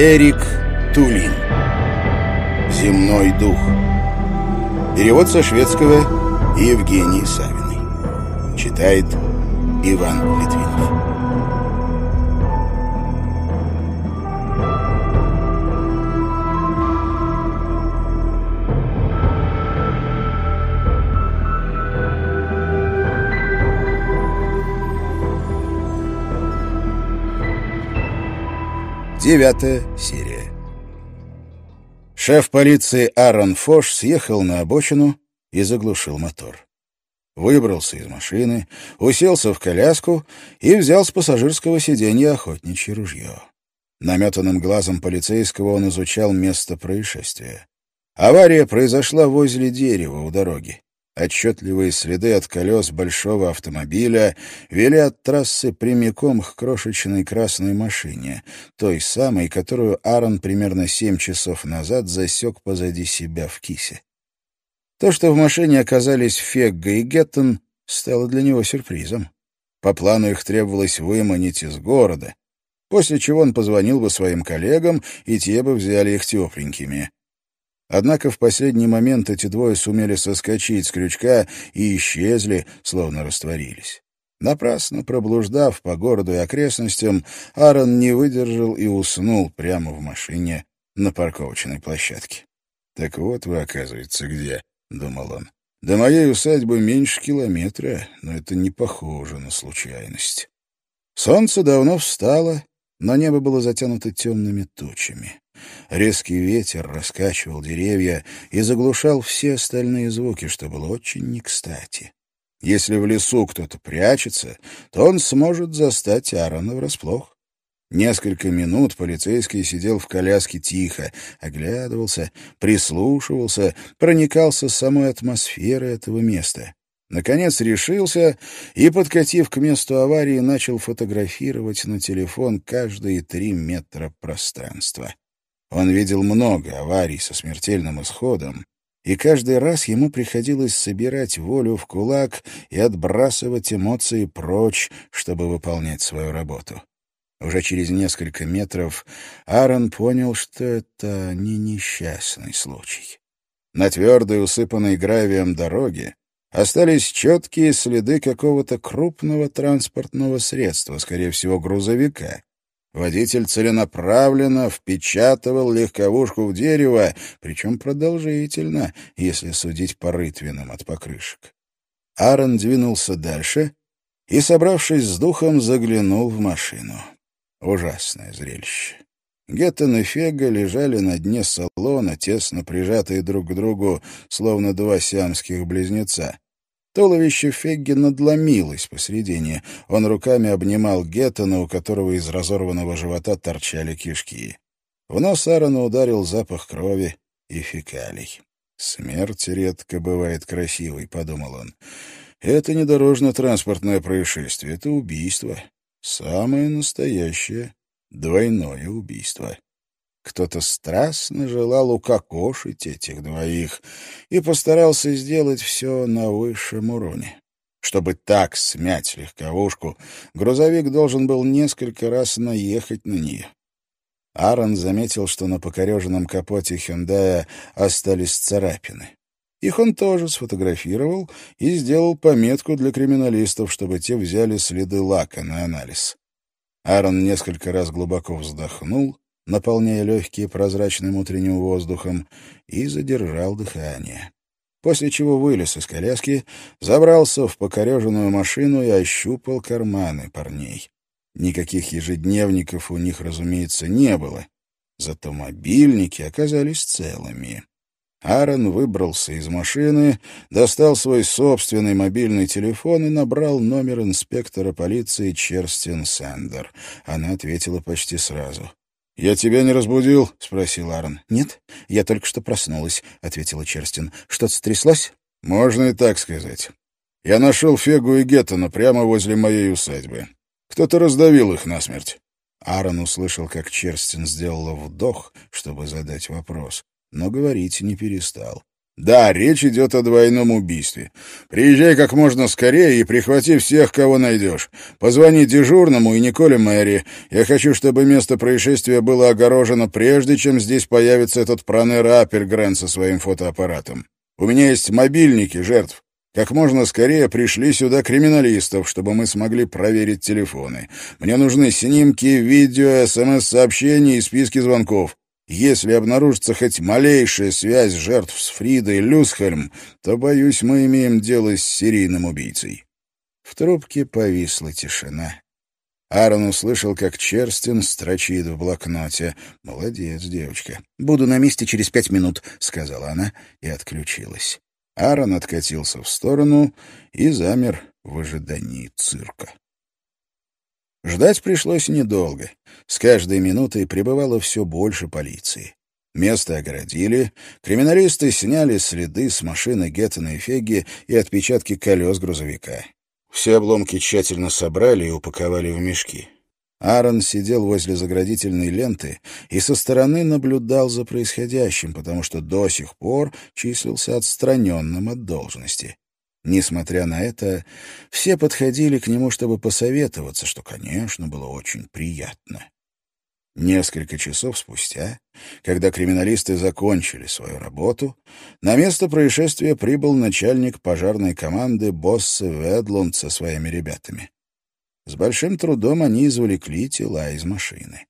Эрик Тулин. «Земной дух» Перевод со шведского Евгений Савиной. Читает Иван Литвинов Девятая серия. Шеф полиции Аарон Фош съехал на обочину и заглушил мотор. Выбрался из машины, уселся в коляску и взял с пассажирского сиденья охотничье ружье. Наметанным глазом полицейского он изучал место происшествия. Авария произошла возле дерева у дороги. Отчетливые следы от колес большого автомобиля вели от трассы прямиком к крошечной красной машине, той самой, которую Аарон примерно семь часов назад засек позади себя в кисе. То, что в машине оказались Фегга и Геттон, стало для него сюрпризом. По плану их требовалось выманить из города, после чего он позвонил бы своим коллегам, и те бы взяли их тепленькими. Однако в последний момент эти двое сумели соскочить с крючка и исчезли, словно растворились. Напрасно проблуждав по городу и окрестностям, Аарон не выдержал и уснул прямо в машине на парковочной площадке. «Так вот вы, оказывается, где», — думал он. «До моей усадьбы меньше километра, но это не похоже на случайность». Солнце давно встало, но небо было затянуто темными тучами. Резкий ветер раскачивал деревья и заглушал все остальные звуки, что было очень не кстати. Если в лесу кто-то прячется, то он сможет застать Аарона врасплох. Несколько минут полицейский сидел в коляске тихо, оглядывался, прислушивался, проникался самой атмосферой этого места. Наконец решился и, подкатив к месту аварии, начал фотографировать на телефон каждые три метра пространства. Он видел много аварий со смертельным исходом, и каждый раз ему приходилось собирать волю в кулак и отбрасывать эмоции прочь, чтобы выполнять свою работу. Уже через несколько метров Аарон понял, что это не несчастный случай. На твердой, усыпанной гравием дороге остались четкие следы какого-то крупного транспортного средства, скорее всего, грузовика, Водитель целенаправленно впечатывал легковушку в дерево, причем продолжительно, если судить по рытвинам от покрышек. Аарон двинулся дальше и, собравшись с духом, заглянул в машину. Ужасное зрелище. Геттон и Фега лежали на дне салона, тесно прижатые друг к другу, словно два сиамских близнеца. Туловище Фегги надломилось посредине. Он руками обнимал Геттона, у которого из разорванного живота торчали кишки. В нос Аарона ударил запах крови и фекалий. «Смерть редко бывает красивой», — подумал он. «Это не дорожно-транспортное происшествие, это убийство. Самое настоящее двойное убийство». Кто-то страстно желал укокошить этих двоих и постарался сделать все на высшем уровне. Чтобы так смять легковушку, грузовик должен был несколько раз наехать на нее. Аарон заметил, что на покореженном капоте «Хюндая» остались царапины. Их он тоже сфотографировал и сделал пометку для криминалистов, чтобы те взяли следы лака на анализ. Аарон несколько раз глубоко вздохнул наполняя легкие прозрачным утренним воздухом, и задержал дыхание. После чего вылез из коляски, забрался в покореженную машину и ощупал карманы парней. Никаких ежедневников у них, разумеется, не было. Зато мобильники оказались целыми. Аарон выбрался из машины, достал свой собственный мобильный телефон и набрал номер инспектора полиции Черстин Сандер. Она ответила почти сразу. «Я тебя не разбудил?» — спросил Аарон. «Нет, я только что проснулась», — ответила Черстин. «Что-то стряслось?» «Можно и так сказать. Я нашел Фегу и Геттона прямо возле моей усадьбы. Кто-то раздавил их насмерть». Аарон услышал, как Черстин сделала вдох, чтобы задать вопрос, но говорить не перестал. Да, речь идет о двойном убийстве. Приезжай как можно скорее и прихвати всех, кого найдешь. Позвони дежурному и Николе Мэри. Я хочу, чтобы место происшествия было огорожено прежде, чем здесь появится этот пронер Аппельгрен со своим фотоаппаратом. У меня есть мобильники жертв. Как можно скорее пришли сюда криминалистов, чтобы мы смогли проверить телефоны. Мне нужны снимки, видео, СМС-сообщения и списки звонков. Если обнаружится хоть малейшая связь жертв с Фридой Люсхельм, то, боюсь, мы имеем дело с серийным убийцей». В трубке повисла тишина. Аарон услышал, как Черстин строчит в блокноте. «Молодец, девочка. Буду на месте через пять минут», — сказала она и отключилась. Аарон откатился в сторону и замер в ожидании цирка. Ждать пришлось недолго. С каждой минутой прибывало все больше полиции. Место огородили, криминалисты сняли следы с машины Геттона и Фегги и отпечатки колес грузовика. Все обломки тщательно собрали и упаковали в мешки. Аарон сидел возле заградительной ленты и со стороны наблюдал за происходящим, потому что до сих пор числился отстраненным от должности. Несмотря на это, все подходили к нему, чтобы посоветоваться, что, конечно, было очень приятно. Несколько часов спустя, когда криминалисты закончили свою работу, на место происшествия прибыл начальник пожарной команды Босса Ведлунд со своими ребятами. С большим трудом они извлекли тела из машины.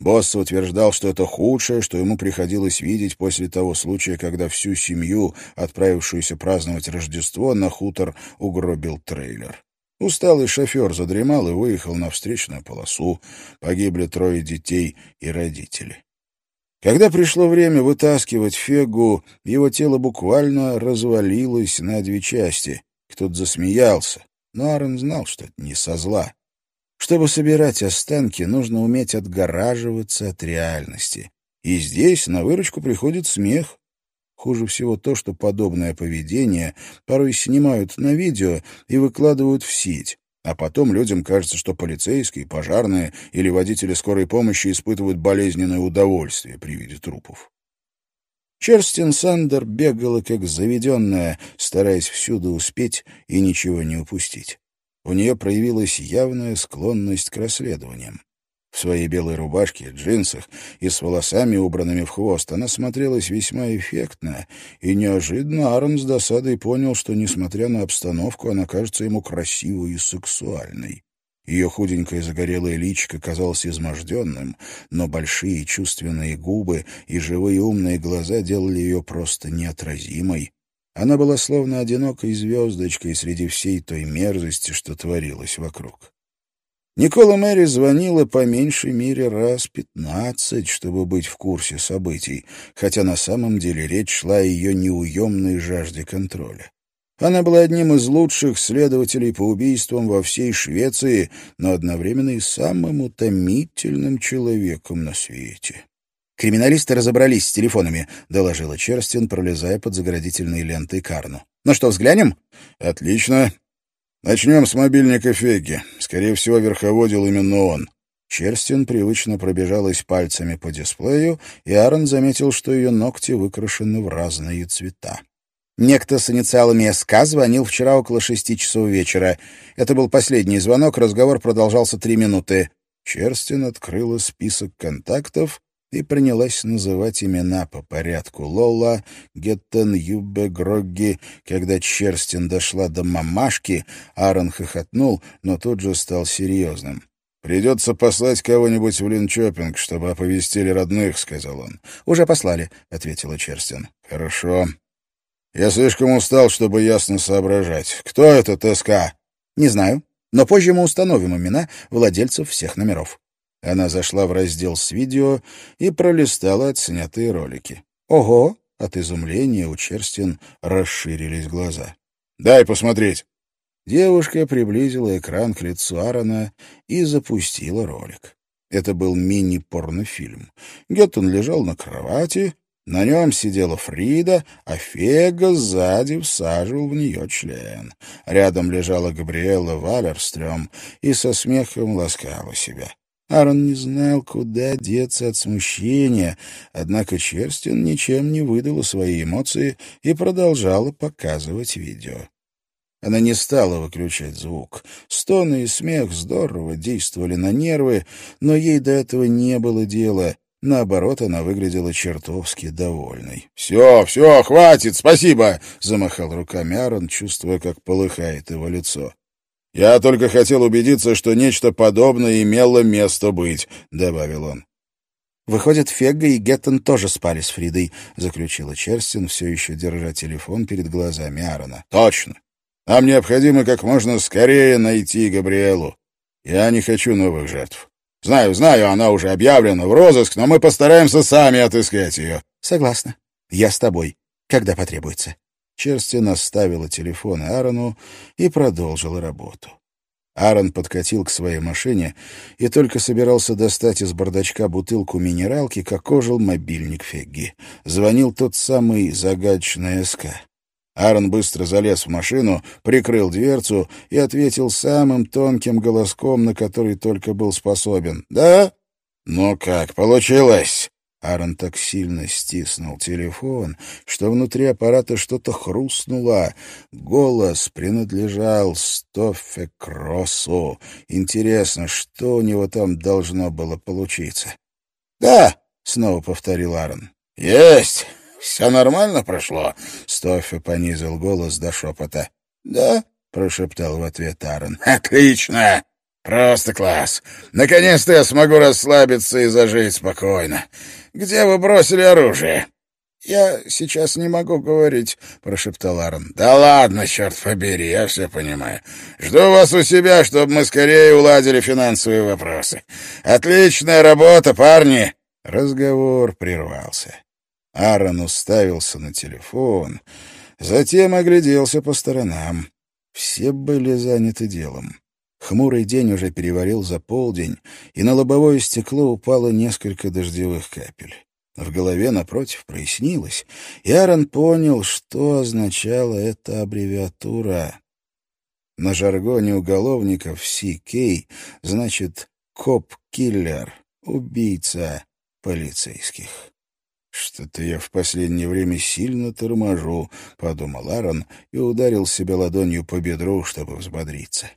Босс утверждал, что это худшее, что ему приходилось видеть после того случая, когда всю семью, отправившуюся праздновать Рождество, на хутор угробил трейлер. Усталый шофер задремал и выехал на встречную полосу. Погибли трое детей и родители. Когда пришло время вытаскивать Фегу, его тело буквально развалилось на две части. Кто-то засмеялся, но Аарон знал, что это не со зла. Чтобы собирать останки, нужно уметь отгораживаться от реальности. И здесь на выручку приходит смех. Хуже всего то, что подобное поведение порой снимают на видео и выкладывают в сеть. А потом людям кажется, что полицейские, пожарные или водители скорой помощи испытывают болезненное удовольствие при виде трупов. Черстин Сандер бегала как заведенная, стараясь всюду успеть и ничего не упустить у нее проявилась явная склонность к расследованиям. В своей белой рубашке, джинсах и с волосами, убранными в хвост, она смотрелась весьма эффектно, и неожиданно Аарон с досадой понял, что, несмотря на обстановку, она кажется ему красивой и сексуальной. Ее худенькое загорелое личико казалось изможденным, но большие чувственные губы и живые умные глаза делали ее просто неотразимой, она была словно одинокой звездочкой среди всей той мерзости, что творилось вокруг. Никола Мэри звонила по меньшей мере раз пятнадцать, чтобы быть в курсе событий, хотя на самом деле речь шла о ее неуемной жажде контроля. Она была одним из лучших следователей по убийствам во всей Швеции, но одновременно и самым утомительным человеком на свете. «Криминалисты разобрались с телефонами», — доложила Черстин, пролезая под заградительные ленты Карну. «Ну что, взглянем?» «Отлично. Начнем с мобильника Феги. Скорее всего, верховодил именно он». Черстин привычно пробежалась пальцами по дисплею, и Аарон заметил, что ее ногти выкрашены в разные цвета. Некто с инициалами СК звонил вчера около шести часов вечера. Это был последний звонок, разговор продолжался три минуты. Черстин открыла список контактов и принялась называть имена по порядку Лола, Геттен, Юбе, Грогги. Когда Черстин дошла до мамашки, Аарон хохотнул, но тут же стал серьезным. «Придется послать кого-нибудь в Линчопинг, чтобы оповестили родных», — сказал он. «Уже послали», — ответила Черстин. «Хорошо. Я слишком устал, чтобы ясно соображать. Кто этот СК?» «Не знаю, но позже мы установим имена владельцев всех номеров». Она зашла в раздел с видео и пролистала отснятые ролики. «Ого!» — от изумления у Черстин расширились глаза. «Дай посмотреть!» Девушка приблизила экран к лицу Аарона и запустила ролик. Это был мини-порнофильм. Геттон лежал на кровати, на нем сидела Фрида, а Фега сзади всаживал в нее член. Рядом лежала Габриэла Валерстрём и со смехом ласкала себя. Аарон не знал, куда деться от смущения, однако Черстин ничем не выдала свои эмоции и продолжала показывать видео. Она не стала выключать звук. Стоны и смех здорово действовали на нервы, но ей до этого не было дела. Наоборот, она выглядела чертовски довольной. «Все, все, хватит, спасибо!» — замахал руками Аарон, чувствуя, как полыхает его лицо. «Я только хотел убедиться, что нечто подобное имело место быть», — добавил он. «Выходит, Фегга и Геттон тоже спали с Фридой», — заключила Черстин, все еще держа телефон перед глазами Аарона. «Точно. Нам необходимо как можно скорее найти Габриэлу. Я не хочу новых жертв. Знаю, знаю, она уже объявлена в розыск, но мы постараемся сами отыскать ее». «Согласна. Я с тобой. Когда потребуется». Черстин оставила телефон Аарону и продолжила работу. Аарон подкатил к своей машине и только собирался достать из бардачка бутылку минералки, как ожил мобильник Фегги. Звонил тот самый загадочный СК. Аарон быстро залез в машину, прикрыл дверцу и ответил самым тонким голоском, на который только был способен. «Да? Ну как, получилось?» Аарон так сильно стиснул телефон, что внутри аппарата что-то хрустнуло. Голос принадлежал Стоффе Кроссу. Интересно, что у него там должно было получиться? «Да!» — снова повторил Аарон. «Есть! Все нормально прошло?» Стоффи понизил голос до шепота. «Да?» — прошептал в ответ Аарон. «Отлично! Просто класс! Наконец-то я смогу расслабиться и зажить спокойно. Где вы бросили оружие?» «Я сейчас не могу говорить», — прошептал Аарон. «Да ладно, черт побери, я все понимаю. Жду вас у себя, чтобы мы скорее уладили финансовые вопросы. Отличная работа, парни!» Разговор прервался. Аарон уставился на телефон, затем огляделся по сторонам. Все были заняты делом. Хмурый день уже переварил за полдень, и на лобовое стекло упало несколько дождевых капель. В голове, напротив, прояснилось, и Аарон понял, что означала эта аббревиатура. На жаргоне уголовников CK значит «коп-киллер», «убийца полицейских». «Что-то я в последнее время сильно торможу», — подумал Аарон и ударил себя ладонью по бедру, чтобы взбодриться.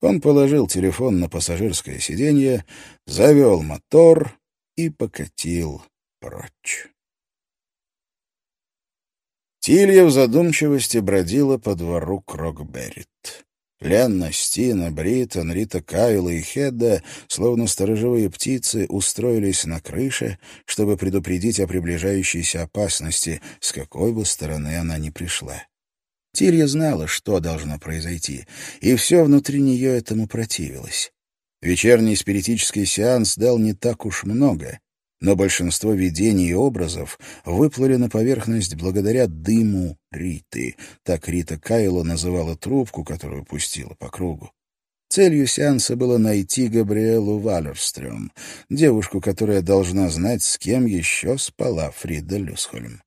Он положил телефон на пассажирское сиденье, завел мотор и покатил прочь. Тилья в задумчивости бродила по двору Крокберрит. Ленна, Стина, Бриттон, Рита Кайла и Хедда, словно сторожевые птицы, устроились на крыше, чтобы предупредить о приближающейся опасности, с какой бы стороны она ни пришла. Тилья знала, что должно произойти, и все внутри нее этому противилось. Вечерний спиритический сеанс дал не так уж много, но большинство видений и образов выплыли на поверхность благодаря дыму Риты. Так Рита Кайло называла трубку, которую пустила по кругу. Целью сеанса было найти Габриэлу Валерстрём, девушку, которая должна знать, с кем еще спала Фрида Люсхольм.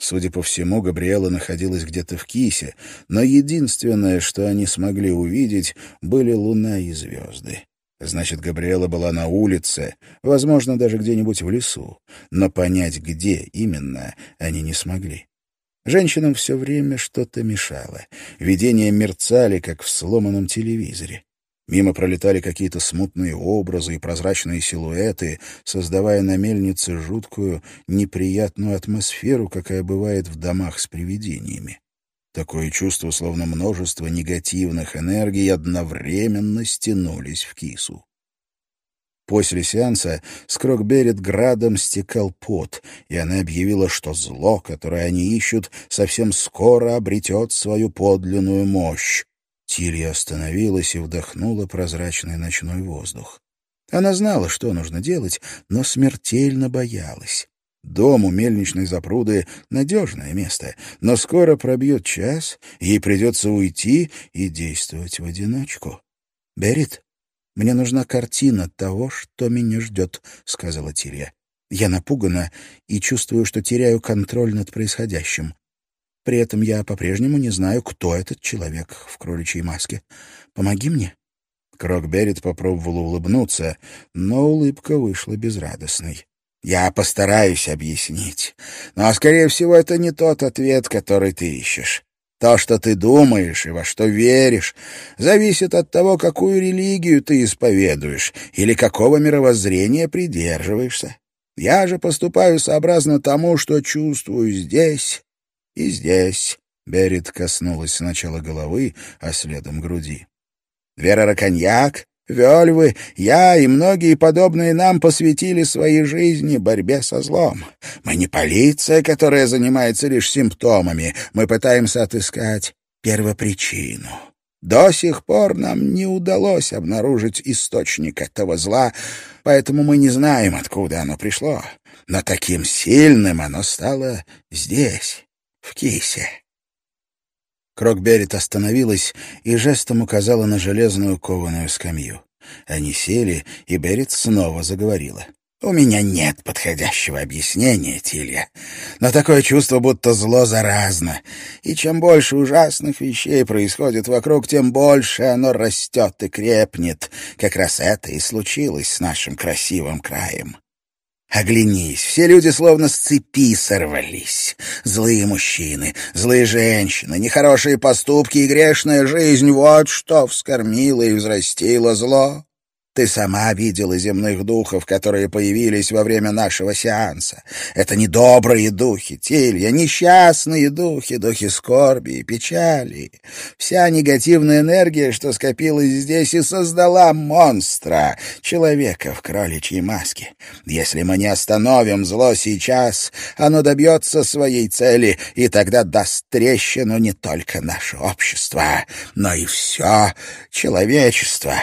Судя по всему, Габриэла находилась где-то в Кисе, но единственное, что они смогли увидеть, были луна и звезды. Значит, Габриэла была на улице, возможно, даже где-нибудь в лесу, но понять, где именно, они не смогли. Женщинам все время что-то мешало. Видения мерцали, как в сломанном телевизоре. Мимо пролетали какие-то смутные образы и прозрачные силуэты, создавая на мельнице жуткую, неприятную атмосферу, какая бывает в домах с привидениями. Такое чувство, словно множество негативных энергий, одновременно стянулись в кису. После сеанса с Крокберет градом стекал пот, и она объявила, что зло, которое они ищут, совсем скоро обретет свою подлинную мощь. Тилья остановилась и вдохнула прозрачный ночной воздух. Она знала, что нужно делать, но смертельно боялась. Дом у мельничной запруды — надежное место, но скоро пробьет час, ей придется уйти и действовать в одиночку. — Берит, мне нужна картина того, что меня ждет, — сказала Тилья. Я напугана и чувствую, что теряю контроль над происходящим. При этом я по-прежнему не знаю, кто этот человек в кроличьей маске. Помоги мне. Крокберрит попробовал улыбнуться, но улыбка вышла безрадостной. «Я постараюсь объяснить. Но, скорее всего, это не тот ответ, который ты ищешь. То, что ты думаешь и во что веришь, зависит от того, какую религию ты исповедуешь или какого мировоззрения придерживаешься. Я же поступаю сообразно тому, что чувствую здесь и здесь. Берет коснулась сначала головы, а следом груди. Вера Раконьяк, Вельвы, я и многие подобные нам посвятили своей жизни борьбе со злом. Мы не полиция, которая занимается лишь симптомами. Мы пытаемся отыскать первопричину. До сих пор нам не удалось обнаружить источник этого зла, поэтому мы не знаем, откуда оно пришло. Но таким сильным оно стало здесь, в кисе. Крокберрит остановилась и жестом указала на железную кованую скамью. Они сели, и Берет снова заговорила. «У меня нет подходящего объяснения, Тилья, но такое чувство, будто зло заразно, и чем больше ужасных вещей происходит вокруг, тем больше оно растет и крепнет. Как раз это и случилось с нашим красивым краем. Оглянись, все люди словно с цепи сорвались. Злые мужчины, злые женщины, нехорошие поступки и грешная жизнь — вот что вскормило и взрастило зло. Ты сама видела земных духов, которые появились во время нашего сеанса. Это не добрые духи, Тилья, несчастные духи, духи скорби и печали. Вся негативная энергия, что скопилась здесь, и создала монстра, человека в кроличьей маске. Если мы не остановим зло сейчас, оно добьется своей цели, и тогда даст трещину не только наше общество, но и все человечество.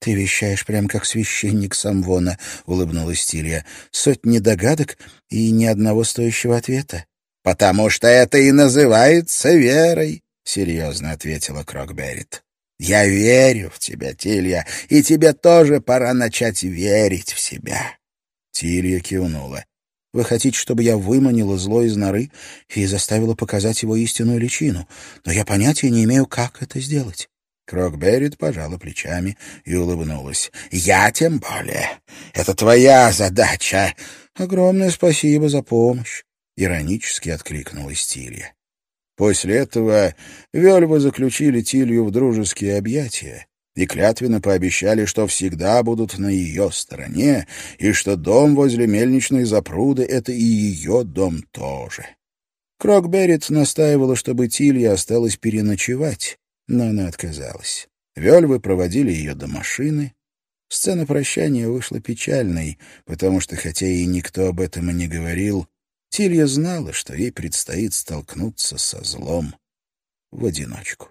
«Ты вещаешь прям как священник Самвона», — улыбнулась Тилья. «Сотни догадок и ни одного стоящего ответа». «Потому что это и называется верой», — серьезно ответила Крокберрит. «Я верю в тебя, Тилья, и тебе тоже пора начать верить в себя». Тилья кивнула. «Вы хотите, чтобы я выманила зло из норы и заставила показать его истинную личину, но я понятия не имею, как это сделать. Крокберрит пожала плечами и улыбнулась. «Я тем более. Это твоя задача. Огромное спасибо за помощь!» Иронически откликнулась Тилья. После этого Вельвы заключили Тилью в дружеские объятия и клятвенно пообещали, что всегда будут на ее стороне, и что дом возле мельничной запруды — это и ее дом тоже. Крокберрит настаивала, чтобы Тилья осталась переночевать, но она отказалась. Вельвы проводили ее до машины. Сцена прощания вышла печальной, потому что, хотя и никто об этом и не говорил, Тилья знала, что ей предстоит столкнуться со злом в одиночку.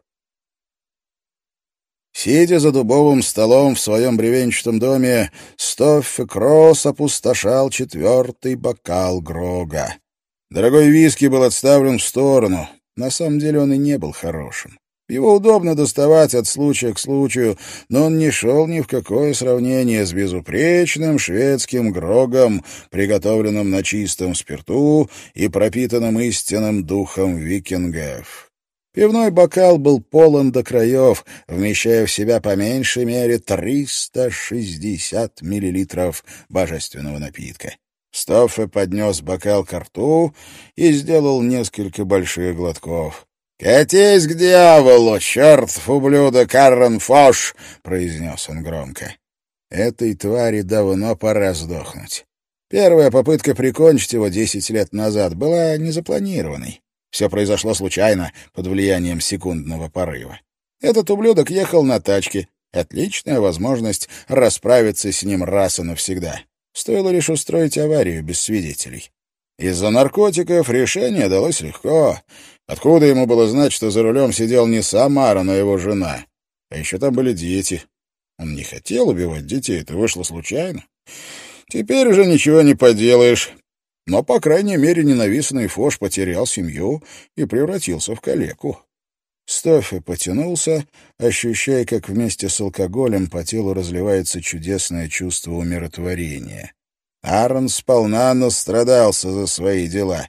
Сидя за дубовым столом в своем бревенчатом доме, Стоффе Кросс опустошал четвертый бокал Грога. Дорогой виски был отставлен в сторону. На самом деле он и не был хорошим. Его удобно доставать от случая к случаю, но он не шел ни в какое сравнение с безупречным шведским грогом, приготовленным на чистом спирту и пропитанным истинным духом викингов. Пивной бокал был полон до краев, вмещая в себя по меньшей мере 360 миллилитров божественного напитка. Стоффе поднес бокал к рту и сделал несколько больших глотков. «Катись к дьяволу, чертов ублюдок Аррон Фош!» — произнес он громко. Этой твари давно пора сдохнуть. Первая попытка прикончить его десять лет назад была незапланированной. Все произошло случайно, под влиянием секундного порыва. Этот ублюдок ехал на тачке. Отличная возможность расправиться с ним раз и навсегда. Стоило лишь устроить аварию без свидетелей. Из-за наркотиков решение далось легко. Откуда ему было знать, что за рулем сидел не сам Ара, но его жена? А еще там были дети. Он не хотел убивать детей, это вышло случайно. Теперь уже ничего не поделаешь. Но, по крайней мере, ненавистный Фош потерял семью и превратился в калеку. Стофи потянулся, ощущая, как вместе с алкоголем по телу разливается чудесное чувство умиротворения. Аарон сполна настрадался за свои дела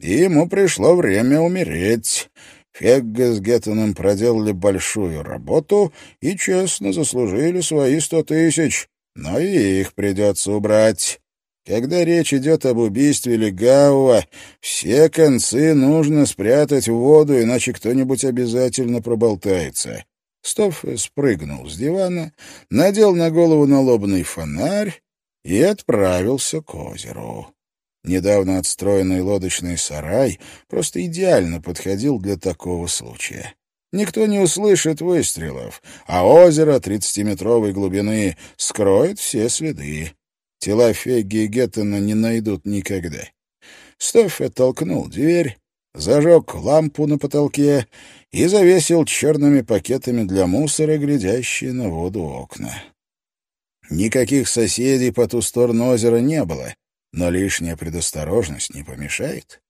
и ему пришло время умереть. Фегга с Геттоном проделали большую работу и честно заслужили свои сто тысяч, но и их придется убрать. Когда речь идет об убийстве Легауа, все концы нужно спрятать в воду, иначе кто-нибудь обязательно проболтается. Стофф спрыгнул с дивана, надел на голову налобный фонарь и отправился к озеру. Недавно отстроенный лодочный сарай просто идеально подходил для такого случая. Никто не услышит выстрелов, а озеро тридцатиметровой глубины скроет все следы. Тела Фегги и Геттена не найдут никогда. Стоффе толкнул дверь, зажег лампу на потолке и завесил черными пакетами для мусора, глядящие на воду окна. Никаких соседей по ту сторону озера не было, но лишняя предосторожность не помешает.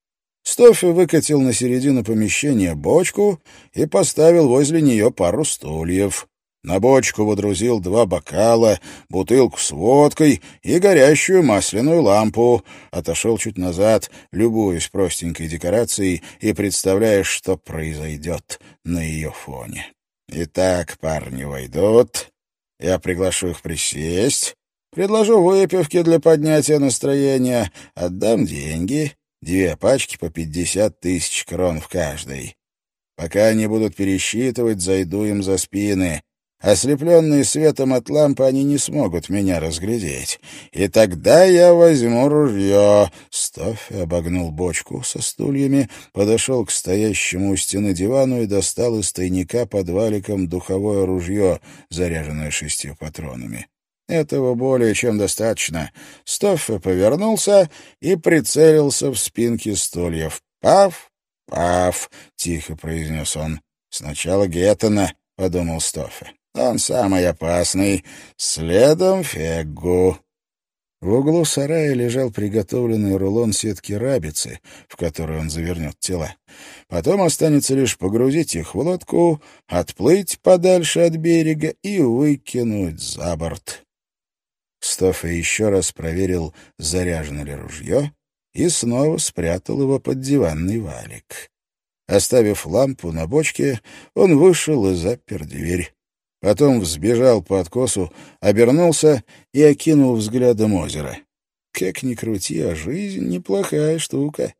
Стофи выкатил на середину помещения бочку и поставил возле нее пару стульев. На бочку водрузил два бокала, бутылку с водкой и горящую масляную лампу. Отошел чуть назад, любуясь простенькой декорацией и представляя, что произойдет на ее фоне. «Итак, парни войдут. Я приглашу их присесть, Предложу выпивки для поднятия настроения, отдам деньги, две пачки по пятьдесят тысяч крон в каждой. Пока они будут пересчитывать, зайду им за спины. Ослепленные светом от лампы, они не смогут меня разглядеть. И тогда я возьму ружье. Стофи обогнул бочку со стульями, подошел к стоящему у стены дивану и достал из тайника под валиком духовое ружье, заряженное шестью патронами. Этого более чем достаточно. Стоффе повернулся и прицелился в спинки стульев. «Пав! Пав!» — тихо произнес он. «Сначала Геттона», — подумал Стоффе. «Он самый опасный. Следом Феггу». В углу сарая лежал приготовленный рулон сетки рабицы, в которую он завернет тела. Потом останется лишь погрузить их в лодку, отплыть подальше от берега и выкинуть за борт. Стоффа еще раз проверил, заряжено ли ружье, и снова спрятал его под диванный валик. Оставив лампу на бочке, он вышел и запер дверь. Потом взбежал по откосу, обернулся и окинул взглядом озеро. Как ни крути, а жизнь — неплохая штука.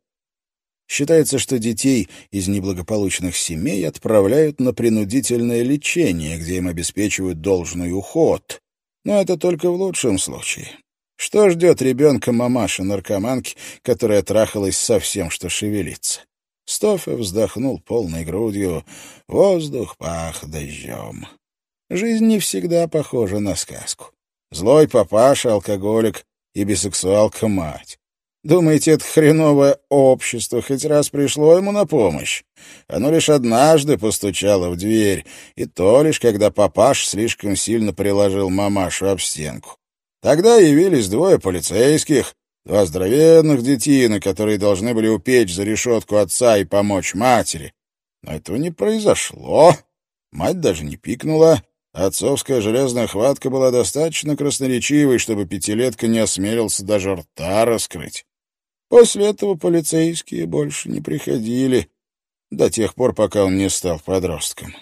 Считается, что детей из неблагополучных семей отправляют на принудительное лечение, где им обеспечивают должный уход. Но это только в лучшем случае. Что ждет ребенка мамаши-наркоманки, которая трахалась со всем, что шевелится? Стофе вздохнул полной грудью. Воздух пах дождем. Жизнь не всегда похожа на сказку. Злой папаша, алкоголик и бисексуалка-мать. Думаете, это хреновое общество хоть раз пришло ему на помощь? Оно лишь однажды постучало в дверь, и то лишь, когда папаш слишком сильно приложил мамашу об стенку. Тогда явились двое полицейских, два здоровенных детины, которые должны были упечь за решетку отца и помочь матери. Но этого не произошло. Мать даже не пикнула. Отцовская железная хватка была достаточно красноречивой, чтобы пятилетка не осмелился даже рта раскрыть. После этого полицейские больше не приходили, до тех пор, пока он не стал подростком.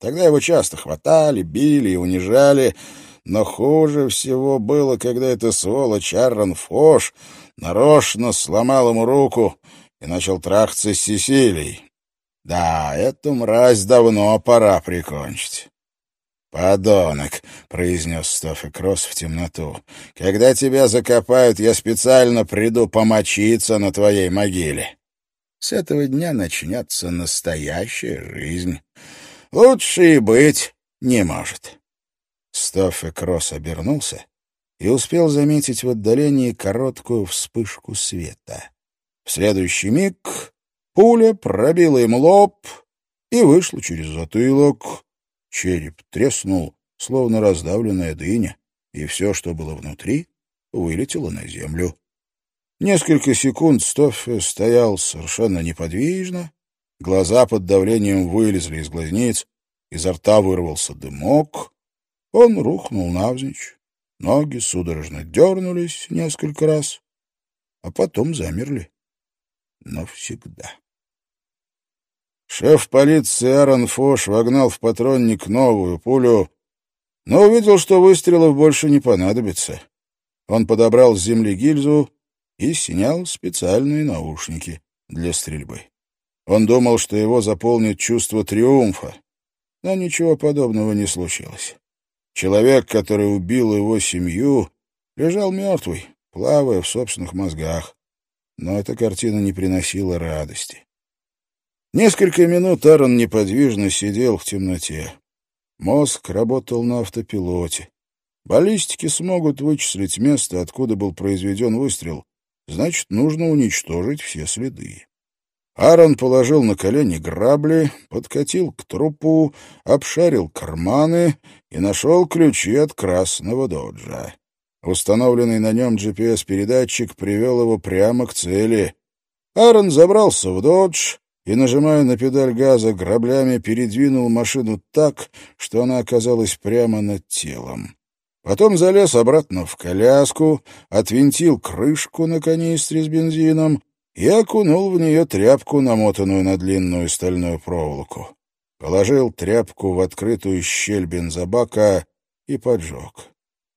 Тогда его часто хватали, били и унижали, но хуже всего было, когда эта сволочь Аррон Фош нарочно сломал ему руку и начал трахаться с Сесилией. Да, эту мразь давно пора прикончить. «Подонок», — произнес Стоффи Кросс в темноту, — «когда тебя закопают, я специально приду помочиться на твоей могиле». С этого дня начнется настоящая жизнь. Лучше и быть не может. Стоффи Кросс обернулся и успел заметить в отдалении короткую вспышку света. В следующий миг пуля пробила им лоб и вышла через затылок. Череп треснул, словно раздавленная дыня, и все, что было внутри, вылетело на землю. Несколько секунд Стоффе стоял совершенно неподвижно, глаза под давлением вылезли из глазниц, изо рта вырвался дымок. Он рухнул навзничь, ноги судорожно дернулись несколько раз, а потом замерли навсегда. Шеф полиции Аарон Фош вогнал в патронник новую пулю, но увидел, что выстрелов больше не понадобится. Он подобрал с земли гильзу и снял специальные наушники для стрельбы. Он думал, что его заполнит чувство триумфа, но ничего подобного не случилось. Человек, который убил его семью, лежал мертвый, плавая в собственных мозгах. Но эта картина не приносила радости. Несколько минут Аарон неподвижно сидел в темноте. Мозг работал на автопилоте. Баллистики смогут вычислить место, откуда был произведен выстрел. Значит, нужно уничтожить все следы. Аарон положил на колени грабли, подкатил к трупу, обшарил карманы и нашел ключи от красного доджа. Установленный на нем GPS-передатчик привел его прямо к цели. Аарон забрался в додж и, нажимая на педаль газа, граблями передвинул машину так, что она оказалась прямо над телом. Потом залез обратно в коляску, отвинтил крышку на канистре с бензином и окунул в нее тряпку, намотанную на длинную стальную проволоку. Положил тряпку в открытую щель бензобака и поджег.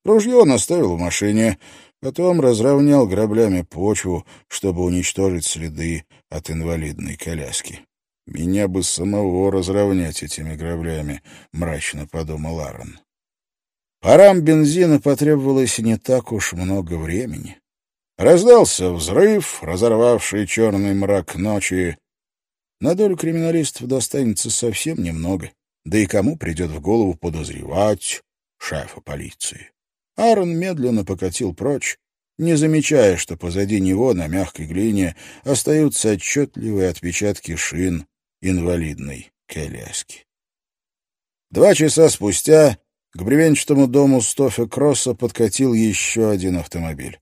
Ружье он оставил в машине, потом разровнял граблями почву, чтобы уничтожить следы от инвалидной коляски. «Меня бы самого разровнять этими граблями», — мрачно подумал Аарон. Парам бензина потребовалось не так уж много времени. Раздался взрыв, разорвавший черный мрак ночи. На долю криминалистов достанется совсем немного. Да и кому придет в голову подозревать шефа полиции? Аарон медленно покатил прочь, не замечая, что позади него на мягкой глине остаются отчетливые отпечатки шин инвалидной коляски. Два часа спустя к бревенчатому дому Стофе Кросса подкатил еще один автомобиль.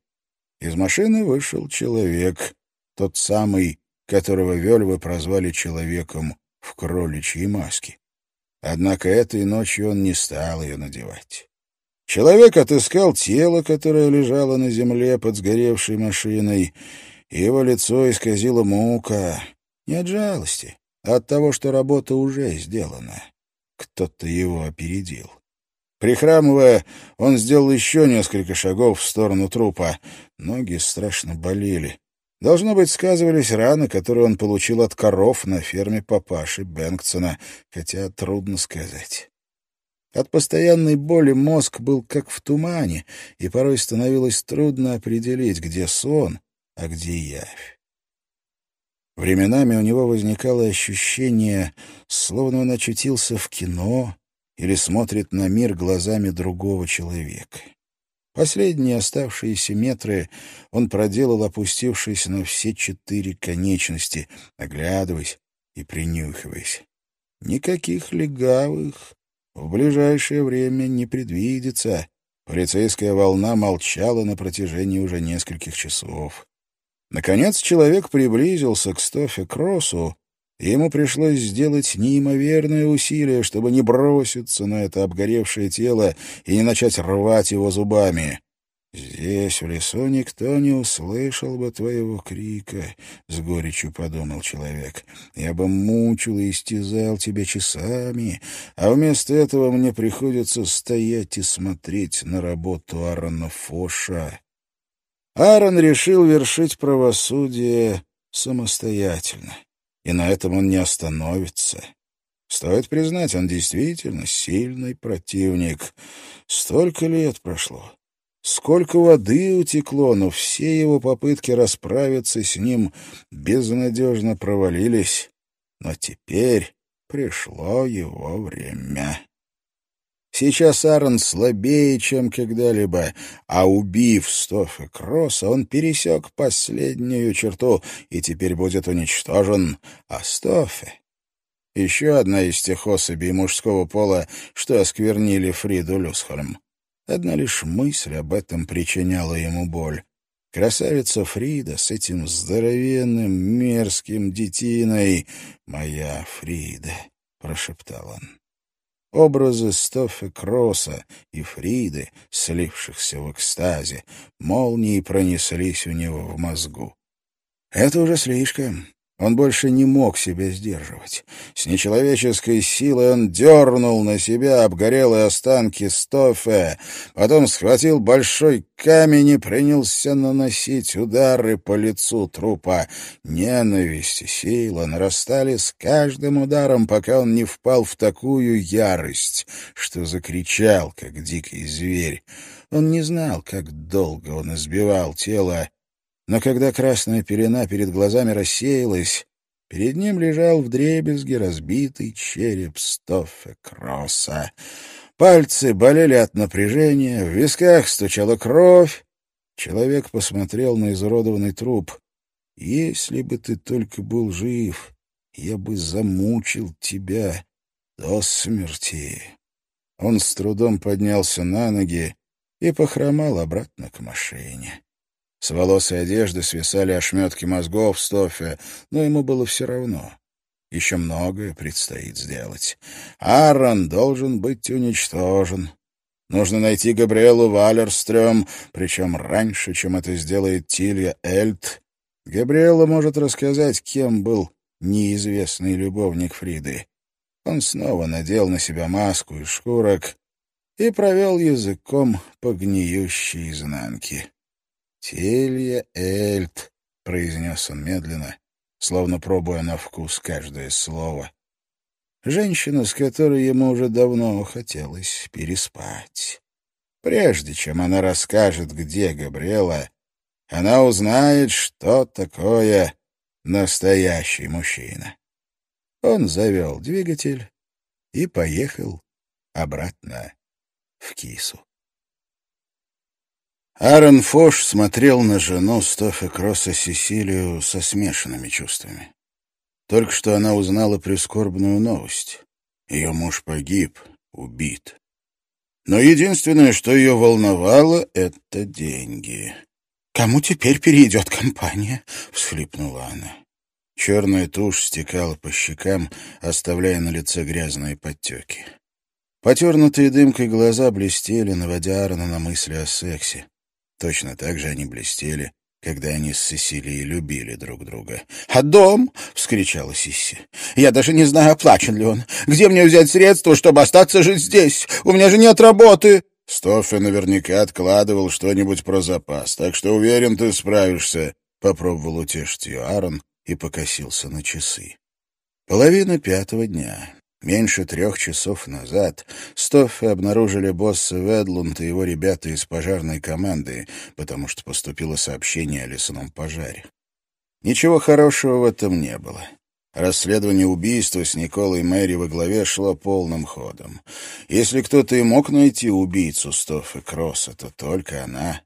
Из машины вышел человек, тот самый, которого Вельвы прозвали человеком в кроличьей маске. Однако этой ночью он не стал ее надевать. Человек отыскал тело, которое лежало на земле под сгоревшей машиной, его лицо исказило мука. Не от жалости, а от того, что работа уже сделана. Кто-то его опередил. Прихрамывая, он сделал еще несколько шагов в сторону трупа. Ноги страшно болели. Должно быть, сказывались раны, которые он получил от коров на ферме папаши Бэнксона, хотя трудно сказать. От постоянной боли мозг был как в тумане, и порой становилось трудно определить, где сон, а где явь. Временами у него возникало ощущение, словно он очутился в кино или смотрит на мир глазами другого человека. Последние оставшиеся метры он проделал, опустившись на все четыре конечности, оглядываясь и принюхиваясь. Никаких легавых в ближайшее время не предвидится. Полицейская волна молчала на протяжении уже нескольких часов. Наконец человек приблизился к Стофе Кроссу, Ему пришлось сделать неимоверное усилие, чтобы не броситься на это обгоревшее тело и не начать рвать его зубами. «Здесь, в лесу, никто не услышал бы твоего крика», — с горечью подумал человек. «Я бы мучил и истязал тебя часами, а вместо этого мне приходится стоять и смотреть на работу Аарона Фоша». Аарон решил вершить правосудие самостоятельно и на этом он не остановится. Стоит признать, он действительно сильный противник. Столько лет прошло. Сколько воды утекло, но все его попытки расправиться с ним безнадежно провалились. Но теперь пришло его время. Сейчас Аарон слабее, чем когда-либо, а убив Стофа Кросса, он пересек последнюю черту и теперь будет уничтожен. А Стофе — еще одна из тех особей мужского пола, что осквернили Фриду Люсхольм. Одна лишь мысль об этом причиняла ему боль. Красавица Фрида с этим здоровенным, мерзким детиной. «Моя Фрида», — прошептал он. Образы Стоффе Кросса и Фриды, слившихся в экстазе, молнией пронеслись у него в мозгу. Это уже слишком. Он больше не мог себя сдерживать. С нечеловеческой силой он дернул на себя обгорелые останки Стофе, потом схватил большой камень и принялся наносить удары по лицу трупа. Ненависть и сила нарастали с каждым ударом, пока он не впал в такую ярость, что закричал, как дикий зверь. Он не знал, как долго он избивал тело, но когда красная пелена перед глазами рассеялась, перед ним лежал вдребезги разбитый череп Стоффе Кросса. Пальцы болели от напряжения, в висках стучала кровь. Человек посмотрел на изуродованный труп. «Если бы ты только был жив, я бы замучил тебя до смерти». Он с трудом поднялся на ноги и похромал обратно к машине. С волос и одежды свисали ошметки мозгов Стофе, но ему было все равно. Еще многое предстоит сделать. Аарон должен быть уничтожен. Нужно найти Габриэлу Валерстрём, причем раньше, чем это сделает Тилья Эльт. Габриэла может рассказать, кем был неизвестный любовник Фриды. Он снова надел на себя маску из шкурок и провел языком по гниющей изнанке. «Телья Эльт», — произнес он медленно, словно пробуя на вкус каждое слово. Женщина, с которой ему уже давно хотелось переспать. Прежде чем она расскажет, где Габриэла, она узнает, что такое настоящий мужчина. Он завел двигатель и поехал обратно в кису. Аарон Фош смотрел на жену Стофа Кросса Сесилию со смешанными чувствами. Только что она узнала прискорбную новость. Ее муж погиб, убит. Но единственное, что ее волновало, — это деньги. «Кому теперь перейдет компания?» — всхлипнула она. Черная тушь стекала по щекам, оставляя на лице грязные подтеки. Потернутые дымкой глаза блестели, наводя Аарона на мысли о сексе. Точно так же они блестели, когда они с Сесилией любили друг друга. «А дом?» — вскричала Сисси. «Я даже не знаю, оплачен ли он. Где мне взять средства, чтобы остаться жить здесь? У меня же нет работы!» Стоффе наверняка откладывал что-нибудь про запас, так что уверен, ты справишься. Попробовал утешить ее Аарон и покосился на часы. Половина пятого дня. Меньше трех часов назад Стоффи обнаружили босса Ведлунд и его ребята из пожарной команды, потому что поступило сообщение о лесном пожаре. Ничего хорошего в этом не было. Расследование убийства с Николой Мэри во главе шло полным ходом. Если кто-то и мог найти убийцу Стоффи Кросса, то только она.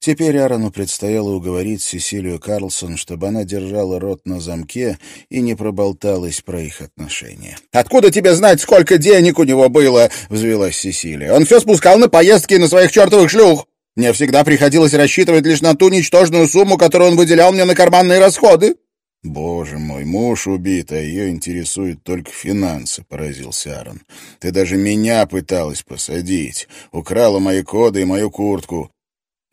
Теперь Аарону предстояло уговорить Сесилию Карлсон, чтобы она держала рот на замке и не проболталась про их отношения. «Откуда тебе знать, сколько денег у него было?» — взвелась Сесилия. «Он все спускал на поездки на своих чертовых шлюх. Мне всегда приходилось рассчитывать лишь на ту ничтожную сумму, которую он выделял мне на карманные расходы». «Боже мой, муж убит, а ее интересуют только финансы», — поразился Аарон. «Ты даже меня пыталась посадить. Украла мои коды и мою куртку.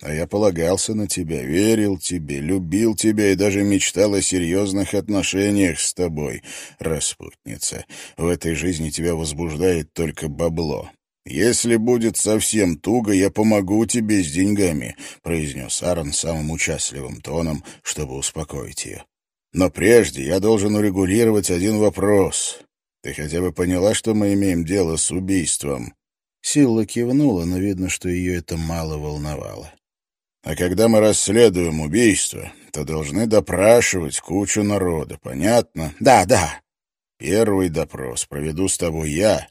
А я полагался на тебя, верил тебе, любил тебя и даже мечтал о серьезных отношениях с тобой, распутница. В этой жизни тебя возбуждает только бабло. «Если будет совсем туго, я помогу тебе с деньгами», — произнес Аарон самым участливым тоном, чтобы успокоить ее. «Но прежде я должен урегулировать один вопрос. Ты хотя бы поняла, что мы имеем дело с убийством?» Силла кивнула, но видно, что ее это мало волновало. А когда мы расследуем убийство, то должны допрашивать кучу народа, понятно? Да, да. Первый допрос проведу с тобой я,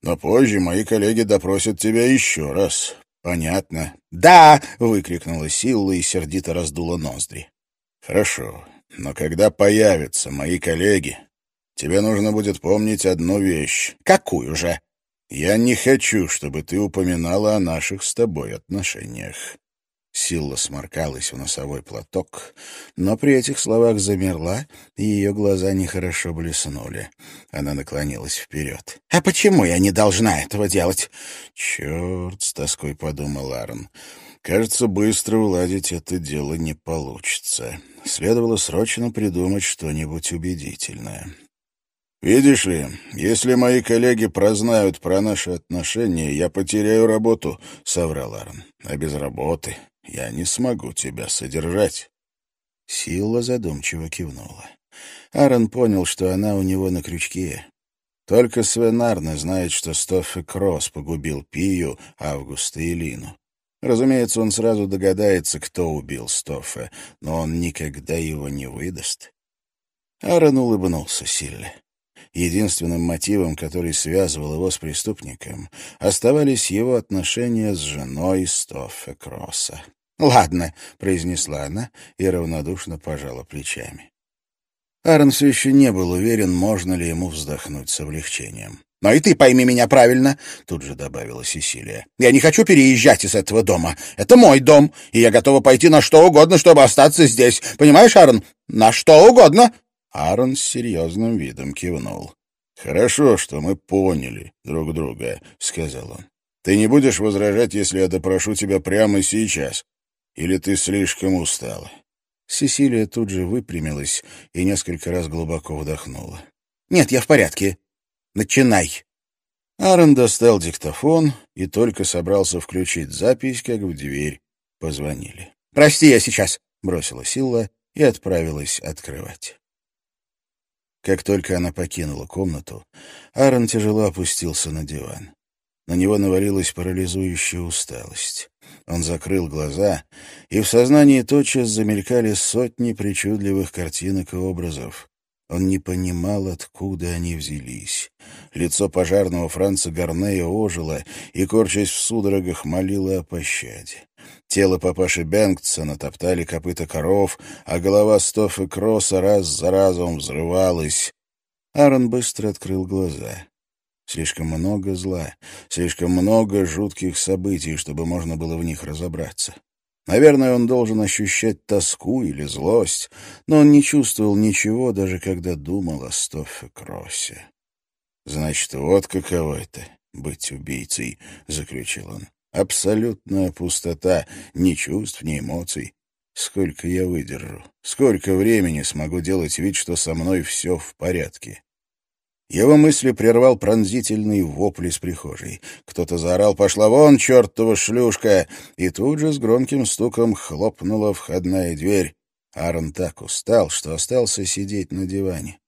но позже мои коллеги допросят тебя еще раз. Понятно? Да, выкрикнула Силла и сердито раздула ноздри. Хорошо, но когда появятся мои коллеги, тебе нужно будет помнить одну вещь. Какую же? Я не хочу, чтобы ты упоминала о наших с тобой отношениях. Силла сморкалась в носовой платок, но при этих словах замерла, и ее глаза нехорошо блеснули. Она наклонилась вперед. «А почему я не должна этого делать?» «Черт!» — с тоской подумал Аарон. Кажется, быстро уладить это дело не получится. Следовало срочно придумать что-нибудь убедительное. «Видишь ли, если мои коллеги прознают про наши отношения, я потеряю работу», — соврал Аарон. «А без работы я не смогу тебя содержать». Сила задумчиво кивнула. Аарон понял, что она у него на крючке. Только Свен Арне знает, что Стоффе Кросс погубил Пию, Августа и Лину. Разумеется, он сразу догадается, кто убил Стоффе, но он никогда его не выдаст. Аарон улыбнулся Силле. Единственным мотивом, который связывал его с преступником, оставались его отношения с женой Стоффе Кросса. «Ладно», — произнесла она и равнодушно пожала плечами. Аарон все еще не был уверен, можно ли ему вздохнуть с облегчением. «Но и ты пойми меня правильно», — тут же добавила Сесилия. «Я не хочу переезжать из этого дома. Это мой дом, и я готова пойти на что угодно, чтобы остаться здесь. Понимаешь, Аарон? На что угодно». Аарон с серьезным видом кивнул. «Хорошо, что мы поняли друг друга», — сказал он. «Ты не будешь возражать, если я допрошу тебя прямо сейчас? Или ты слишком устала?» Сесилия тут же выпрямилась и несколько раз глубоко вдохнула. «Нет, я в порядке. Начинай!» Аарон достал диктофон и только собрался включить запись, как в дверь позвонили. «Прости, я сейчас!» — бросила Силла и отправилась открывать. Как только она покинула комнату, Аарон тяжело опустился на диван. На него навалилась парализующая усталость. Он закрыл глаза, и в сознании тотчас замелькали сотни причудливых картинок и образов. Он не понимал, откуда они взялись. Лицо пожарного Франца Гарнея ожило и, корчась в судорогах, молило о пощаде. Тело папаши Бенгтса натоптали копыта коров, а голова Стоффа Кросса раз за разом взрывалась. Аарон быстро открыл глаза. Слишком много зла, слишком много жутких событий, чтобы можно было в них разобраться. Наверное, он должен ощущать тоску или злость, но он не чувствовал ничего, даже когда думал о Стоффе Кроссе. «Значит, вот каково это — быть убийцей», — заключил он. «Абсолютная пустота, ни чувств, ни эмоций. Сколько я выдержу? Сколько времени смогу делать вид, что со мной все в порядке?» Его мысли прервал пронзительный вопль из прихожей. Кто-то заорал «Пошла вон, чертова шлюшка!» И тут же с громким стуком хлопнула входная дверь. Аарон так устал, что остался сидеть на диване.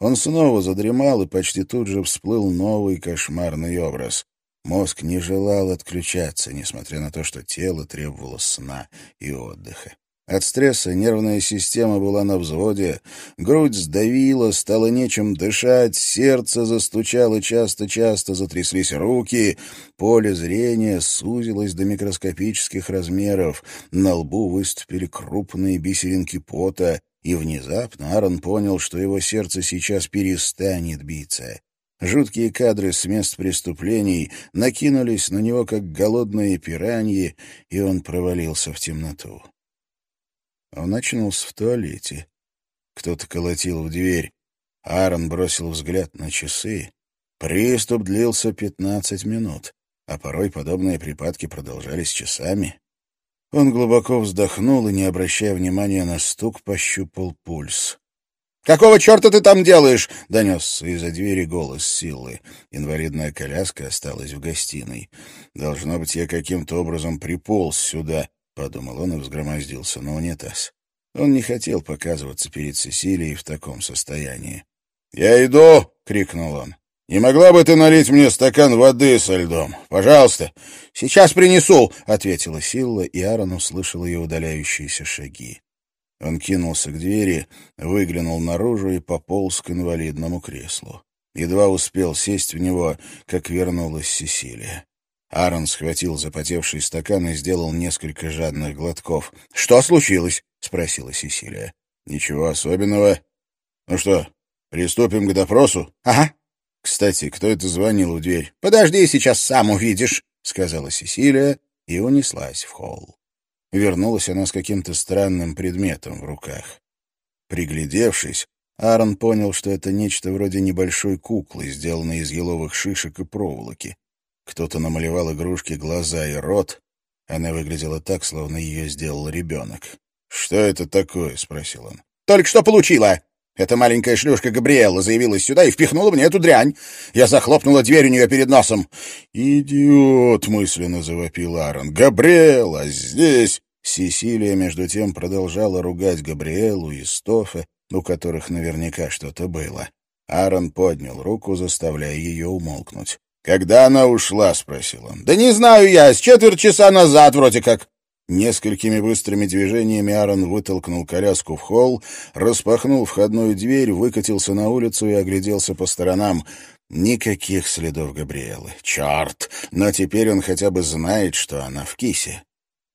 Он снова задремал, и почти тут же всплыл новый кошмарный образ. Мозг не желал отключаться, несмотря на то, что тело требовало сна и отдыха. От стресса нервная система была на взводе, грудь сдавила, стало нечем дышать, сердце застучало часто-часто, затряслись руки, поле зрения сузилось до микроскопических размеров, на лбу выступили крупные бисеринки пота, и внезапно Аарон понял, что его сердце сейчас перестанет биться. Жуткие кадры с мест преступлений накинулись на него, как голодные пираньи, и он провалился в темноту. Он очнулся в туалете. Кто-то колотил в дверь. Аарон бросил взгляд на часы. Приступ длился пятнадцать минут, а порой подобные припадки продолжались часами. Он глубоко вздохнул и, не обращая внимания на стук, пощупал пульс. «Какого черта ты там делаешь?» — донесся из-за двери голос Силы. Инвалидная коляска осталась в гостиной. «Должно быть, я каким-то образом приполз сюда», — подумал он и взгромоздился на унитаз. Он не хотел показываться перед Сесилией в таком состоянии. «Я иду!» — крикнул он. «Не могла бы ты налить мне стакан воды со льдом? Пожалуйста!» «Сейчас принесу!» — ответила Силла, и Аарон услышал ее удаляющиеся шаги. Он кинулся к двери, выглянул наружу и пополз к инвалидному креслу. Едва успел сесть в него, как вернулась Сесилия. Аарон схватил запотевший стакан и сделал несколько жадных глотков. «Что случилось?» — спросила Сесилия. «Ничего особенного. Ну что, приступим к допросу?» «Ага». «Кстати, кто это звонил в дверь?» «Подожди, сейчас сам увидишь», — сказала Сесилия и унеслась в холл. Вернулась она с каким-то странным предметом в руках. Приглядевшись, Аарон понял, что это нечто вроде небольшой куклы, сделанной из еловых шишек и проволоки. Кто-то намалевал игрушке глаза и рот, Она выглядела так, словно ее сделал ребенок. «Что это такое?» — спросил он. «Только что получила!» Эта маленькая шлюшка Габриэла заявилась сюда и впихнула мне эту дрянь. Я захлопнула дверь у нее перед носом. «Идиот!» — мысленно завопил Аарон. «Габриэла! Здесь!» Сесилия, между тем, продолжала ругать Габриэлу и Стофа, у которых наверняка что-то было. Аарон поднял руку, заставляя ее умолкнуть. «Когда она ушла?» — спросил он. «Да не знаю я, с четверть часа назад вроде как». Несколькими быстрыми движениями Аарон вытолкнул коляску в холл, распахнул входную дверь, выкатился на улицу и огляделся по сторонам. Никаких следов Габриэлы. Черт! Но теперь он хотя бы знает, что она в кисе.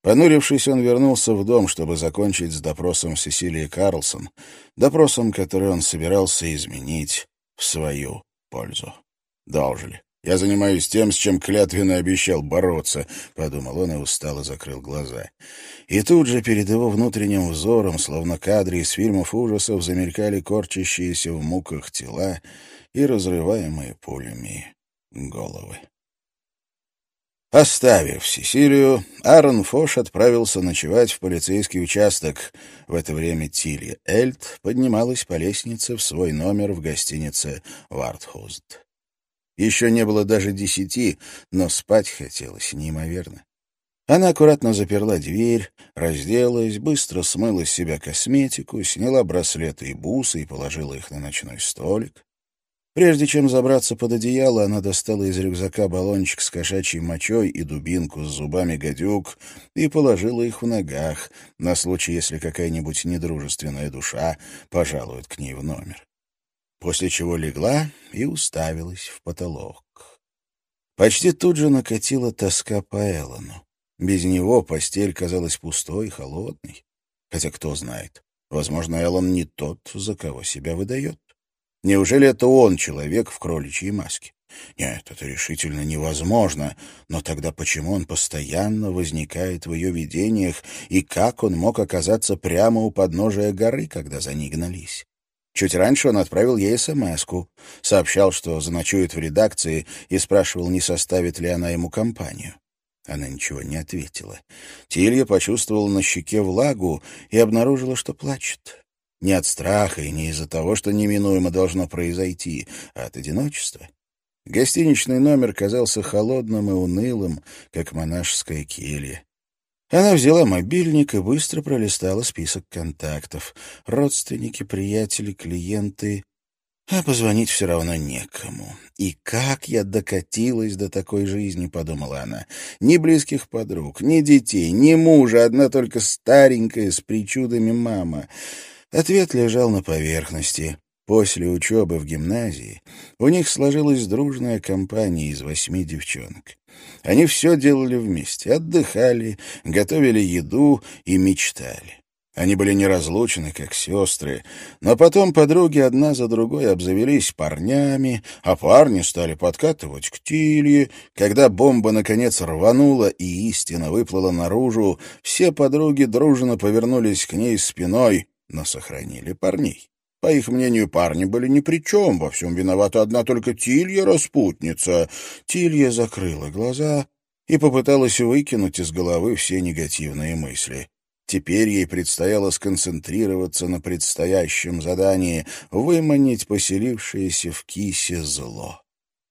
Понурившись, он вернулся в дом, чтобы закончить с допросом Сесилии Карлсон, допросом, который он собирался изменить в свою пользу. Должли. Я занимаюсь тем, с чем клятвенно обещал бороться, — подумал он и устало закрыл глаза. И тут же перед его внутренним взором, словно кадры из фильмов ужасов, замелькали корчащиеся в муках тела и разрываемые пулями головы. Оставив Сесилию, Аарон Фош отправился ночевать в полицейский участок. В это время Тилья Эльт поднималась по лестнице в свой номер в гостинице «Вартхуст». Еще не было даже десяти, но спать хотелось неимоверно. Она аккуратно заперла дверь, разделась, быстро смыла с себя косметику, сняла браслеты и бусы и положила их на ночной столик. Прежде чем забраться под одеяло, она достала из рюкзака баллончик с кошачьей мочой и дубинку с зубами гадюк и положила их в ногах, на случай, если какая-нибудь недружественная душа пожалует к ней в номер. После чего легла и уставилась в потолок. Почти тут же накатила тоска по Эллону. Без него постель казалась пустой и холодной. Хотя кто знает, возможно, Эллон не тот, за кого себя выдает. Неужели это он, человек в кроличьей маске? Нет, это решительно невозможно. Но тогда почему он постоянно возникает в ее видениях, и как он мог оказаться прямо у подножия горы, когда за ней гнались? Чуть раньше он отправил ей смс сообщал, что заночует в редакции, и спрашивал, не составит ли она ему компанию. Она ничего не ответила. Тилья почувствовала на щеке влагу и обнаружила, что плачет. Не от страха и не из-за того, что неминуемо должно произойти, а от одиночества. Гостиничный номер казался холодным и унылым, как монашеская келья. Она взяла мобильник и быстро пролистала список контактов. Родственники, приятели, клиенты. А позвонить все равно некому. «И как я докатилась до такой жизни», — подумала она. «Ни близких подруг, ни детей, ни мужа, одна только старенькая с причудами мама». Ответ лежал на поверхности. После учебы в гимназии у них сложилась дружная компания из восьми девчонок. Они все делали вместе, отдыхали, готовили еду и мечтали. Они были неразлучны, как сестры, но потом подруги одна за другой обзавелись парнями, а парни стали подкатывать к Тилье. Когда бомба, наконец, рванула и истина выплыла наружу, все подруги дружно повернулись к ней спиной, но сохранили парней. По их мнению, парни были ни при чем, во всем виновата одна только Тилья распутница. Тилья закрыла глаза и попыталась выкинуть из головы все негативные мысли. Теперь ей предстояло сконцентрироваться на предстоящем задании — выманить поселившееся в кисе зло.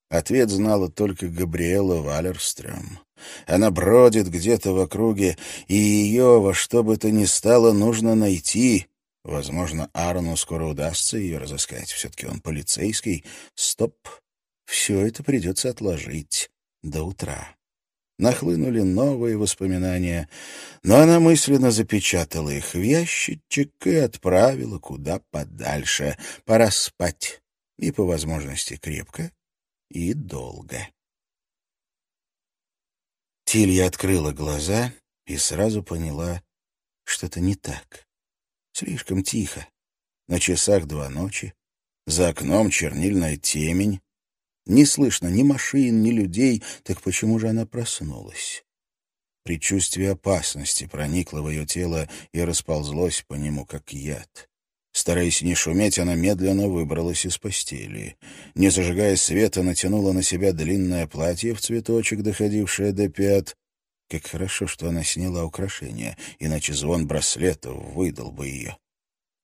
Ответ знала только Габриэла Валерстрём. Она бродит где-то в округе, и ее во что бы то ни стало нужно найти. Возможно, Аарону скоро удастся ее разыскать. Все-таки он полицейский. Стоп. Все это придется отложить до утра. Нахлынули новые воспоминания, но она мысленно запечатала их в ящичек и отправила куда подальше. Пора спать. И, по возможности, крепко и долго. Тилья открыла глаза и сразу поняла, что-то не так. Слишком тихо. На часах два ночи. За окном чернильная темень. Не слышно ни машин, ни людей. Так почему же она проснулась? Предчувствие опасности проникло в ее тело и расползлось по нему, как яд. Стараясь не шуметь, она медленно выбралась из постели. Не зажигая света, натянула на себя длинное платье в цветочек, доходившее до пят, Как хорошо, что она сняла украшение, иначе звон браслетов выдал бы ее.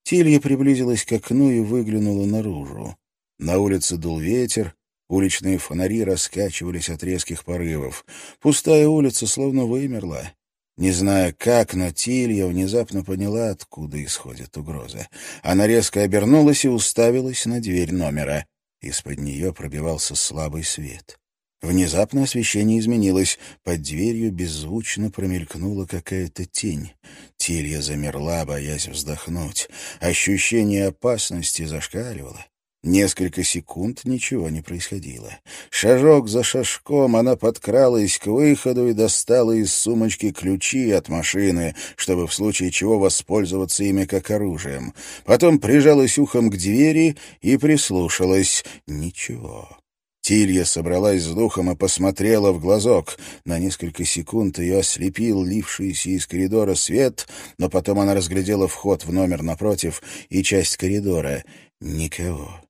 Тилья приблизилась к окну и выглянула наружу. На улице дул ветер, уличные фонари раскачивались от резких порывов. Пустая улица словно вымерла. Не зная как, но Тилья внезапно поняла, откуда исходит угроза. Она резко обернулась и уставилась на дверь номера. Из-под нее пробивался слабый свет. Внезапно освещение изменилось. Под дверью беззвучно промелькнула какая-то тень. Тилья замерла, боясь вздохнуть. Ощущение опасности зашкаливало. Несколько секунд ничего не происходило. Шажок за шажком она подкралась к выходу и достала из сумочки ключи от машины, чтобы в случае чего воспользоваться ими как оружием. Потом прижалась ухом к двери и прислушалась. Ничего. Тилья собралась с духом и посмотрела в глазок. На несколько секунд ее ослепил лившийся из коридора свет, но потом она разглядела вход в номер напротив и часть коридора. Никого.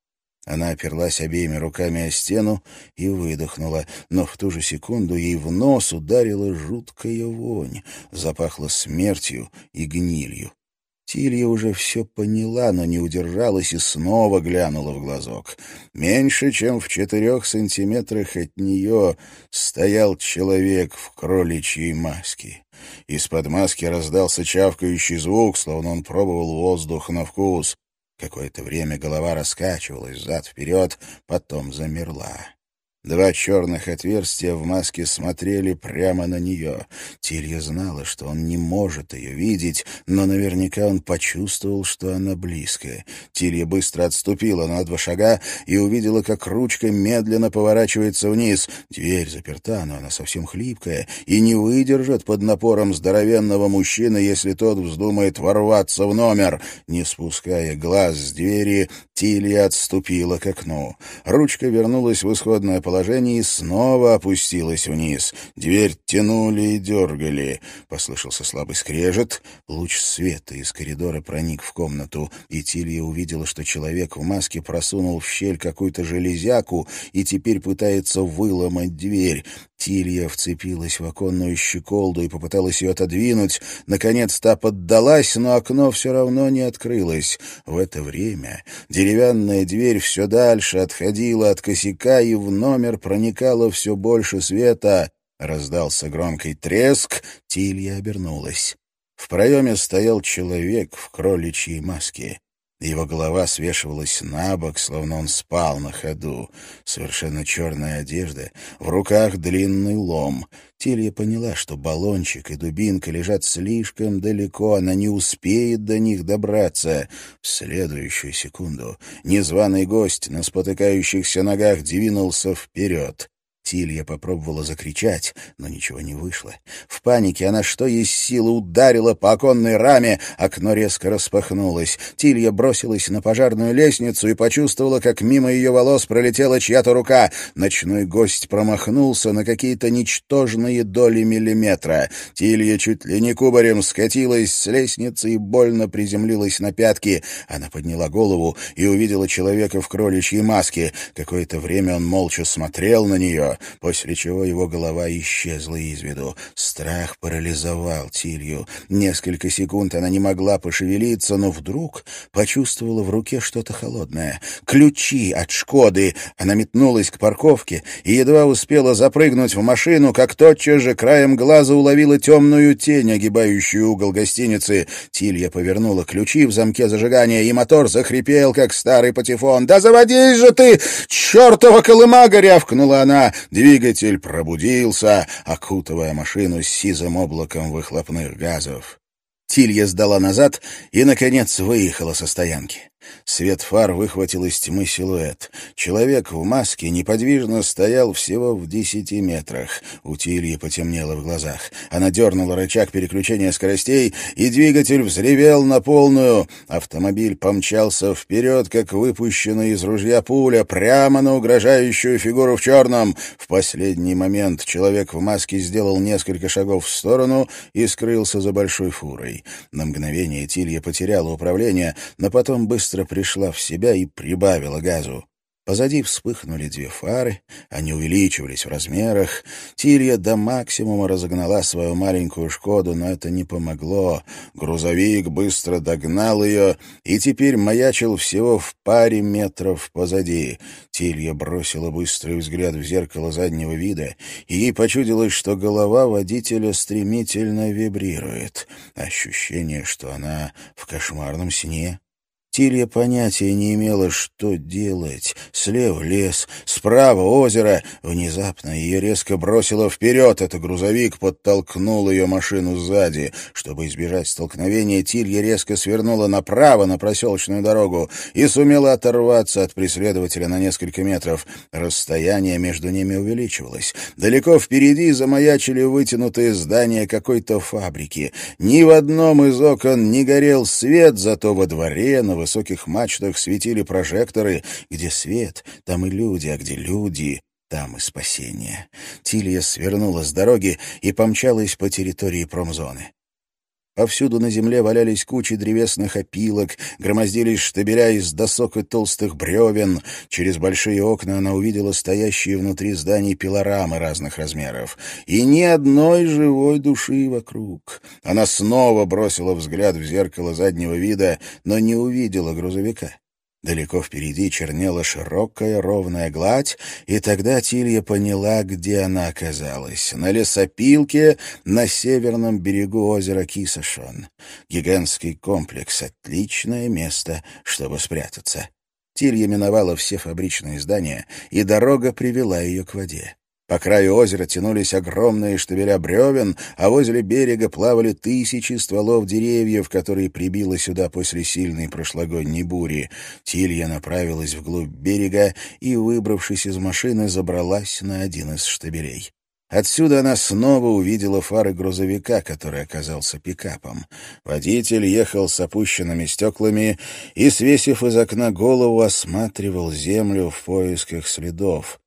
Она оперлась обеими руками о стену и выдохнула, но в ту же секунду ей в нос ударила жуткая вонь, запахло смертью и гнилью. Тилья уже все поняла, но не удержалась и снова глянула в глазок. Меньше чем в четырех сантиметрах от нее стоял человек в кроличьей маске. Из-под маски раздался чавкающий звук, словно он пробовал воздух на вкус. Какое-то время голова раскачивалась взад-вперед, потом замерла. Два черных отверстия в маске смотрели прямо на нее. Тилья знала, что он не может ее видеть, но наверняка он почувствовал, что она близко. Тилья быстро отступила на два шага и увидела, как ручка медленно поворачивается вниз. Дверь заперта, но она совсем хлипкая и не выдержит под напором здоровенного мужчины, если тот вздумает ворваться в номер. Не спуская глаз с двери, Тилья отступила к окну. Ручка вернулась в исходное положение положении снова опустилась вниз. Дверь тянули и дергали. Послышался слабый скрежет. Луч света из коридора проник в комнату, и Тилья увидела, что человек в маске просунул в щель какую-то железяку и теперь пытается выломать дверь. Тилья вцепилась в оконную щеколду и попыталась ее отодвинуть. Наконец та поддалась, но окно все равно не открылось. В это время деревянная дверь все дальше отходила от косяка, и в номер проникало все больше света. Раздался громкий треск, Тилья обернулась. В проеме стоял человек в кроличьей маске. Его голова свешивалась на бок, словно он спал на ходу. Совершенно черная одежда, в руках длинный лом. Тилья поняла, что баллончик и дубинка лежат слишком далеко, она не успеет до них добраться. В следующую секунду незваный гость на спотыкающихся ногах двинулся вперед. Тилья попробовала закричать, но ничего не вышло. В панике она что есть силы ударила по оконной раме, окно резко распахнулось. Тилья бросилась на пожарную лестницу и почувствовала, как мимо ее волос пролетела чья-то рука. Ночной гость промахнулся на какие-то ничтожные доли миллиметра. Тилья чуть ли не кубарем скатилась с лестницы и больно приземлилась на пятки. Она подняла голову и увидела человека в кроличьей маске. Какое-то время он молча смотрел на нее, после чего его голова исчезла из виду. Страх парализовал Тилью. Несколько секунд она не могла пошевелиться, но вдруг почувствовала в руке что-то холодное. Ключи от «Шкоды». Она метнулась к парковке и едва успела запрыгнуть в машину, как тотчас же краем глаза уловила темную тень, огибающую угол гостиницы. Тилья повернула ключи в замке зажигания, и мотор захрипел, как старый патефон. «Да заводись же ты! Чертова колымага!» — рявкнула она. Двигатель пробудился, окутывая машину сизым облаком выхлопных газов. Тилья сдала назад и, наконец, выехала со стоянки. Свет фар выхватил из тьмы силуэт. Человек в маске неподвижно стоял всего в десяти метрах. У Тильи потемнело в глазах. Она дернула рычаг переключения скоростей, и двигатель взревел на полную. Автомобиль помчался вперед, как выпущенный из ружья пуля, прямо на угрожающую фигуру в черном. В последний момент человек в маске сделал несколько шагов в сторону и скрылся за большой фурой. На мгновение Тилья потеряла управление, но потом быстро быстро пришла в себя и прибавила газу. Позади вспыхнули две фары, они увеличивались в размерах. Тилья до максимума разогнала свою маленькую «Шкоду», но это не помогло. Грузовик быстро догнал ее и теперь маячил всего в паре метров позади. Тилья бросила быстрый взгляд в зеркало заднего вида, и ей почудилось, что голова водителя стремительно вибрирует. Ощущение, что она в кошмарном сне. Тилья понятия не имела, что делать. Слева лес, справа озеро. Внезапно ее резко бросило вперед. Это грузовик подтолкнул ее машину сзади. Чтобы избежать столкновения, Тилья резко свернула направо на проселочную дорогу и сумела оторваться от преследователя на несколько метров. Расстояние между ними увеличивалось. Далеко впереди замаячили вытянутые здания какой-то фабрики. Ни в одном из окон не горел свет, зато во дворе на высоких мачтах светили прожекторы. Где свет, там и люди, а где люди, там и спасение. Тилья свернула с дороги и помчалась по территории промзоны. Повсюду на земле валялись кучи древесных опилок, громоздились штабеля из досок и толстых бревен. Через большие окна она увидела стоящие внутри зданий пилорамы разных размеров. И ни одной живой души вокруг. Она снова бросила взгляд в зеркало заднего вида, но не увидела грузовика. Далеко впереди чернела широкая ровная гладь, и тогда Тилья поняла, где она оказалась. На лесопилке на северном берегу озера Кисашон. Гигантский комплекс — отличное место, чтобы спрятаться. Тилья миновала все фабричные здания, и дорога привела ее к воде. По краю озера тянулись огромные штабеля бревен, а возле берега плавали тысячи стволов деревьев, которые прибило сюда после сильной прошлогодней бури. Тилья направилась вглубь берега и, выбравшись из машины, забралась на один из штабелей. Отсюда она снова увидела фары грузовика, который оказался пикапом. Водитель ехал с опущенными стеклами и, свесив из окна голову, осматривал землю в поисках следов.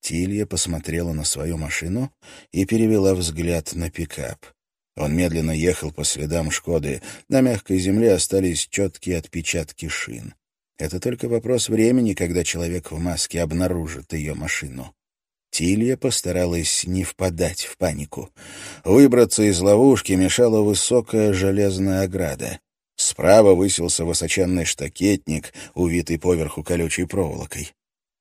Тилья посмотрела на свою машину и перевела взгляд на пикап. Он медленно ехал по следам «Шкоды». На мягкой земле остались четкие отпечатки шин. Это только вопрос времени, когда человек в маске обнаружит ее машину. Тилья постаралась не впадать в панику. Выбраться из ловушки мешала высокая железная ограда. Справа высился высоченный штакетник, увитый поверху колючей проволокой.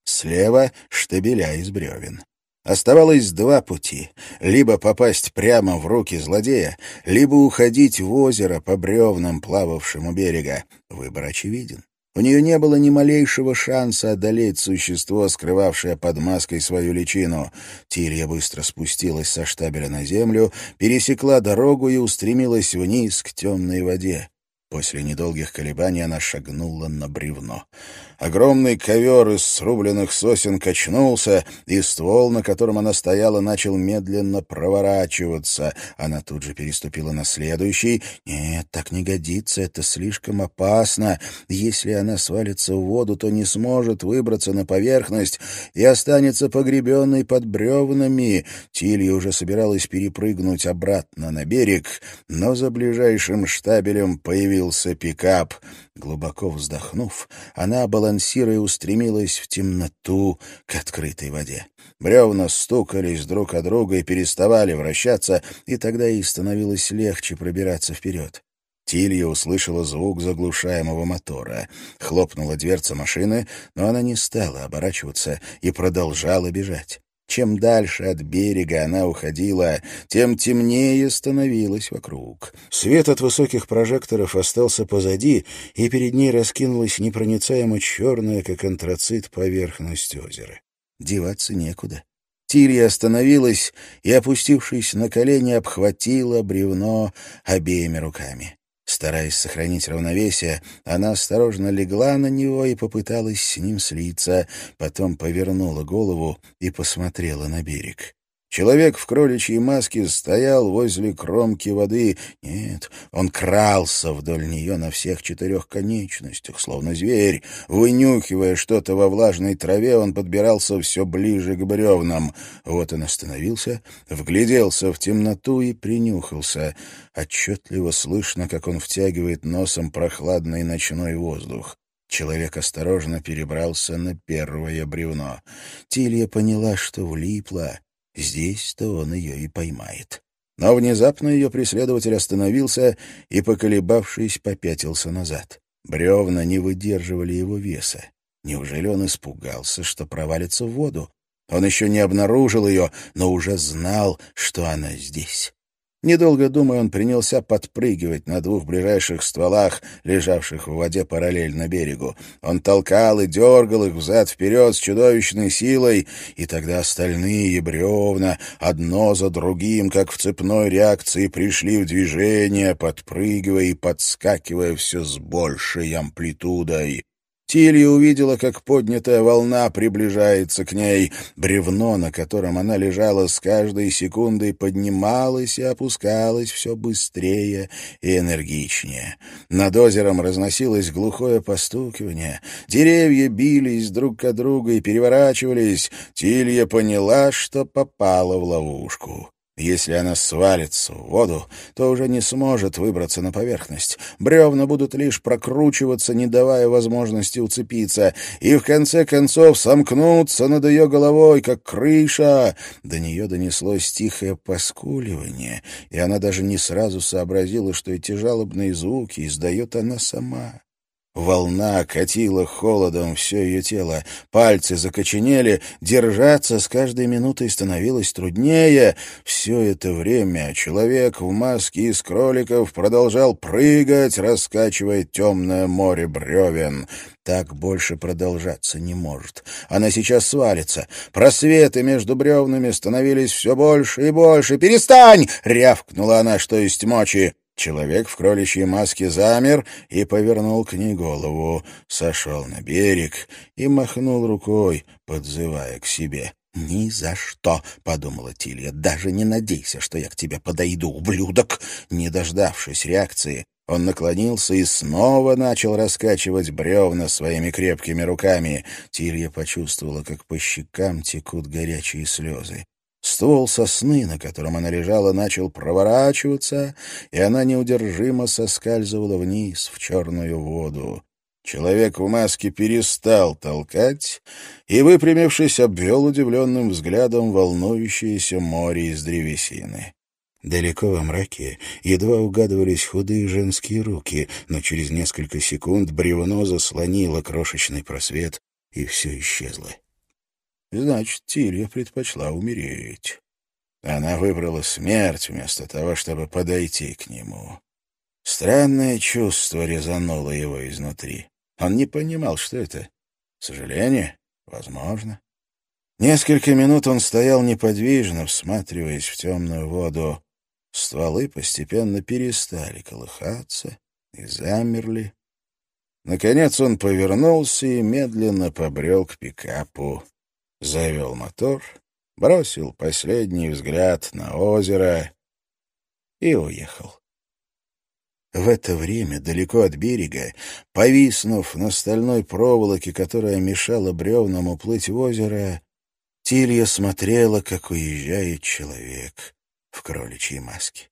Слева — штабеля из бревен. Оставалось два пути — либо попасть прямо в руки злодея, либо уходить в озеро по бревнам, плававшим у берега. Выбор очевиден. У нее не было ни малейшего шанса одолеть существо, скрывавшее под маской свою личину. Тирья быстро спустилась со штабеля на землю, пересекла дорогу и устремилась вниз к темной воде. После недолгих колебаний она шагнула на бревно. Огромный ковер из срубленных сосен качнулся, и ствол, на котором она стояла, начал медленно проворачиваться. Она тут же переступила на следующий. Нет, так не годится, это слишком опасно. Если она свалится в воду, то не сможет выбраться на поверхность и останется погребенной под бревнами. Тилья уже собиралась перепрыгнуть обратно на берег, но за ближайшим штабелем появился пикап. Глубоко вздохнув, она, балансируя, устремилась в темноту к открытой воде. Бревна стукались друг о друга и переставали вращаться, и тогда ей становилось легче пробираться вперед. Тилья услышала звук заглушаемого мотора. Хлопнула дверца машины, но она не стала оборачиваться и продолжала бежать. Чем дальше от берега она уходила, тем темнее становилось вокруг. Свет от высоких прожекторов остался позади, и перед ней раскинулась непроницаемо черная, как антрацит, поверхность озера. Деваться некуда. Тилья остановилась и, опустившись на колени, обхватила бревно обеими руками. Стараясь сохранить равновесие, она осторожно легла на него и попыталась с ним слиться, потом повернула голову и посмотрела на берег. Человек в кроличьей маске стоял возле кромки воды. Нет, он крался вдоль нее на всех четырех конечностях, словно зверь. Вынюхивая что-то во влажной траве, он подбирался все ближе к бревнам. Вот он остановился, вгляделся в темноту и принюхался. Отчетливо слышно, как он втягивает носом прохладный ночной воздух. Человек осторожно перебрался на первое бревно. Тилья поняла, что влипла. Здесь-то он ее и поймает. Но внезапно ее преследователь остановился и, поколебавшись, попятился назад. Бревна не выдерживали его веса. Неужели он испугался, что провалится в воду? Он еще не обнаружил ее, но уже знал, что она здесь. Недолго думая, он принялся подпрыгивать на двух ближайших стволах, лежавших в воде параллельно берегу. Он толкал и дергал их взад-вперед с чудовищной силой, и тогда остальные бревна, одно за другим, как в цепной реакции, пришли в движение, подпрыгивая и подскакивая все с большей амплитудой. Тилья увидела, как поднятая волна приближается к ней. Бревно, на котором она лежала с каждой секундой, поднималось и опускалось все быстрее и энергичнее. Над озером разносилось глухое постукивание. Деревья бились друг к другу и переворачивались. Тилья поняла, что попала в ловушку. Если она свалится в воду, то уже не сможет выбраться на поверхность. Бревна будут лишь прокручиваться, не давая возможности уцепиться, и в конце концов сомкнуться над ее головой, как крыша. До нее донеслось тихое поскуливание, и она даже не сразу сообразила, что эти жалобные звуки издает она сама. Волна катила холодом все ее тело, пальцы закоченели, держаться с каждой минутой становилось труднее. Все это время человек в маске из кроликов продолжал прыгать, раскачивая темное море бревен. Так больше продолжаться не может. Она сейчас свалится. Просветы между бревнами становились все больше и больше. «Перестань!» — рявкнула она, что есть мочи. Человек в кроличьей маске замер и повернул к ней голову, сошел на берег и махнул рукой, подзывая к себе. «Ни за что!» — подумала Тилья. «Даже не надейся, что я к тебе подойду, ублюдок!» Не дождавшись реакции, он наклонился и снова начал раскачивать бревна своими крепкими руками. Тилья почувствовала, как по щекам текут горячие слезы. Ствол сосны, на котором она лежала, начал проворачиваться, и она неудержимо соскальзывала вниз в черную воду. Человек в маске перестал толкать и, выпрямившись, обвел удивленным взглядом волнующееся море из древесины. Далеко во мраке едва угадывались худые женские руки, но через несколько секунд бревно заслонило крошечный просвет, и все исчезло. Значит, Тилья предпочла умереть. Она выбрала смерть вместо того, чтобы подойти к нему. Странное чувство резануло его изнутри. Он не понимал, что это. Сожаление? Возможно. Несколько минут он стоял неподвижно, всматриваясь в темную воду. Стволы постепенно перестали колыхаться и замерли. Наконец он повернулся и медленно побрел к пикапу завел мотор, бросил последний взгляд на озеро и уехал. В это время, далеко от берега, повиснув на стальной проволоке, которая мешала бревнам уплыть в озеро, Тилья смотрела, как уезжает человек в кроличьей маске.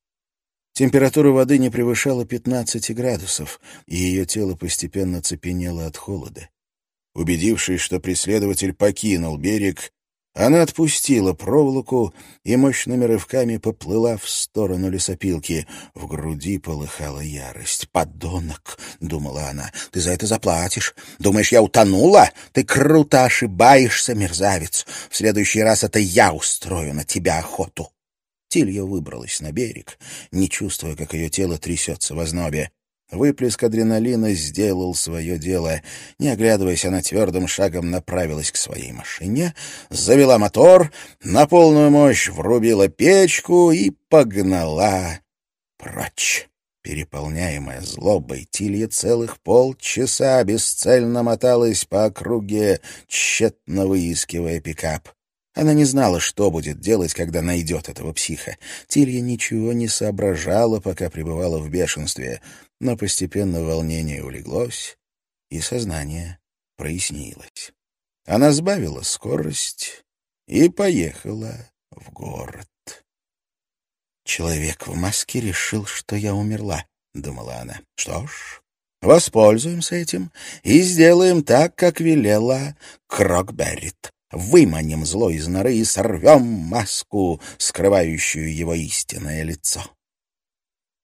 Температура воды не превышала 15 градусов, и ее тело постепенно цепенело от холода. Убедившись, что преследователь покинул берег, она отпустила проволоку и мощными рывками поплыла в сторону лесопилки. В груди полыхала ярость. «Подонок!» — думала она. «Ты за это заплатишь. Думаешь, я утонула? Ты круто ошибаешься, мерзавец. В следующий раз это я устрою на тебя охоту». Тилья выбралась на берег, не чувствуя, как ее тело трясется в ознобе. Выплеск адреналина сделал свое дело. Не оглядываясь, она твердым шагом направилась к своей машине, завела мотор, на полную мощь врубила печку и погнала прочь. Переполняемая злобой, Тилья целых полчаса бесцельно моталась по округе, тщетно выискивая пикап. Она не знала, что будет делать, когда найдет этого психа. Тилья ничего не соображала, пока пребывала в бешенстве, но постепенно волнение улеглось, и сознание прояснилось. Она сбавила скорость и поехала в город. «Человек в маске решил, что я умерла», — думала она. «Что ж, Воспользуемся этим и сделаем так, как велела Крокберрит. Выманим зло из норы и сорвем маску, скрывающую его истинное лицо.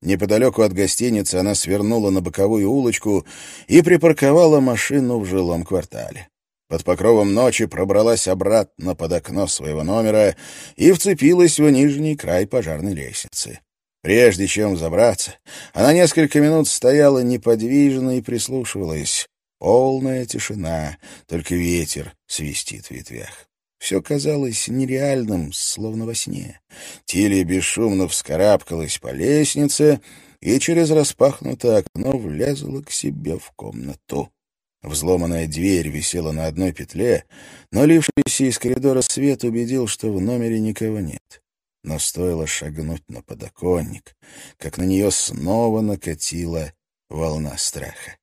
Неподалеку от гостиницы она свернула на боковую улочку и припарковала машину в жилом квартале. Под покровом ночи пробралась обратно под окно своего номера и вцепилась в нижний край пожарной лестницы. Прежде чем забраться, она несколько минут стояла неподвижно и прислушивалась. Полная тишина, только ветер свистит в ветвях. Все казалось нереальным, словно во сне. Тилия бесшумно вскарабкалась по лестнице и через распахнутое окно влезла к себе в комнату. Взломанная дверь висела на одной петле, но лившийся из коридора свет убедил, что в номере никого нет. Но стоило шагнуть на подоконник, как на нее снова накатила волна страха.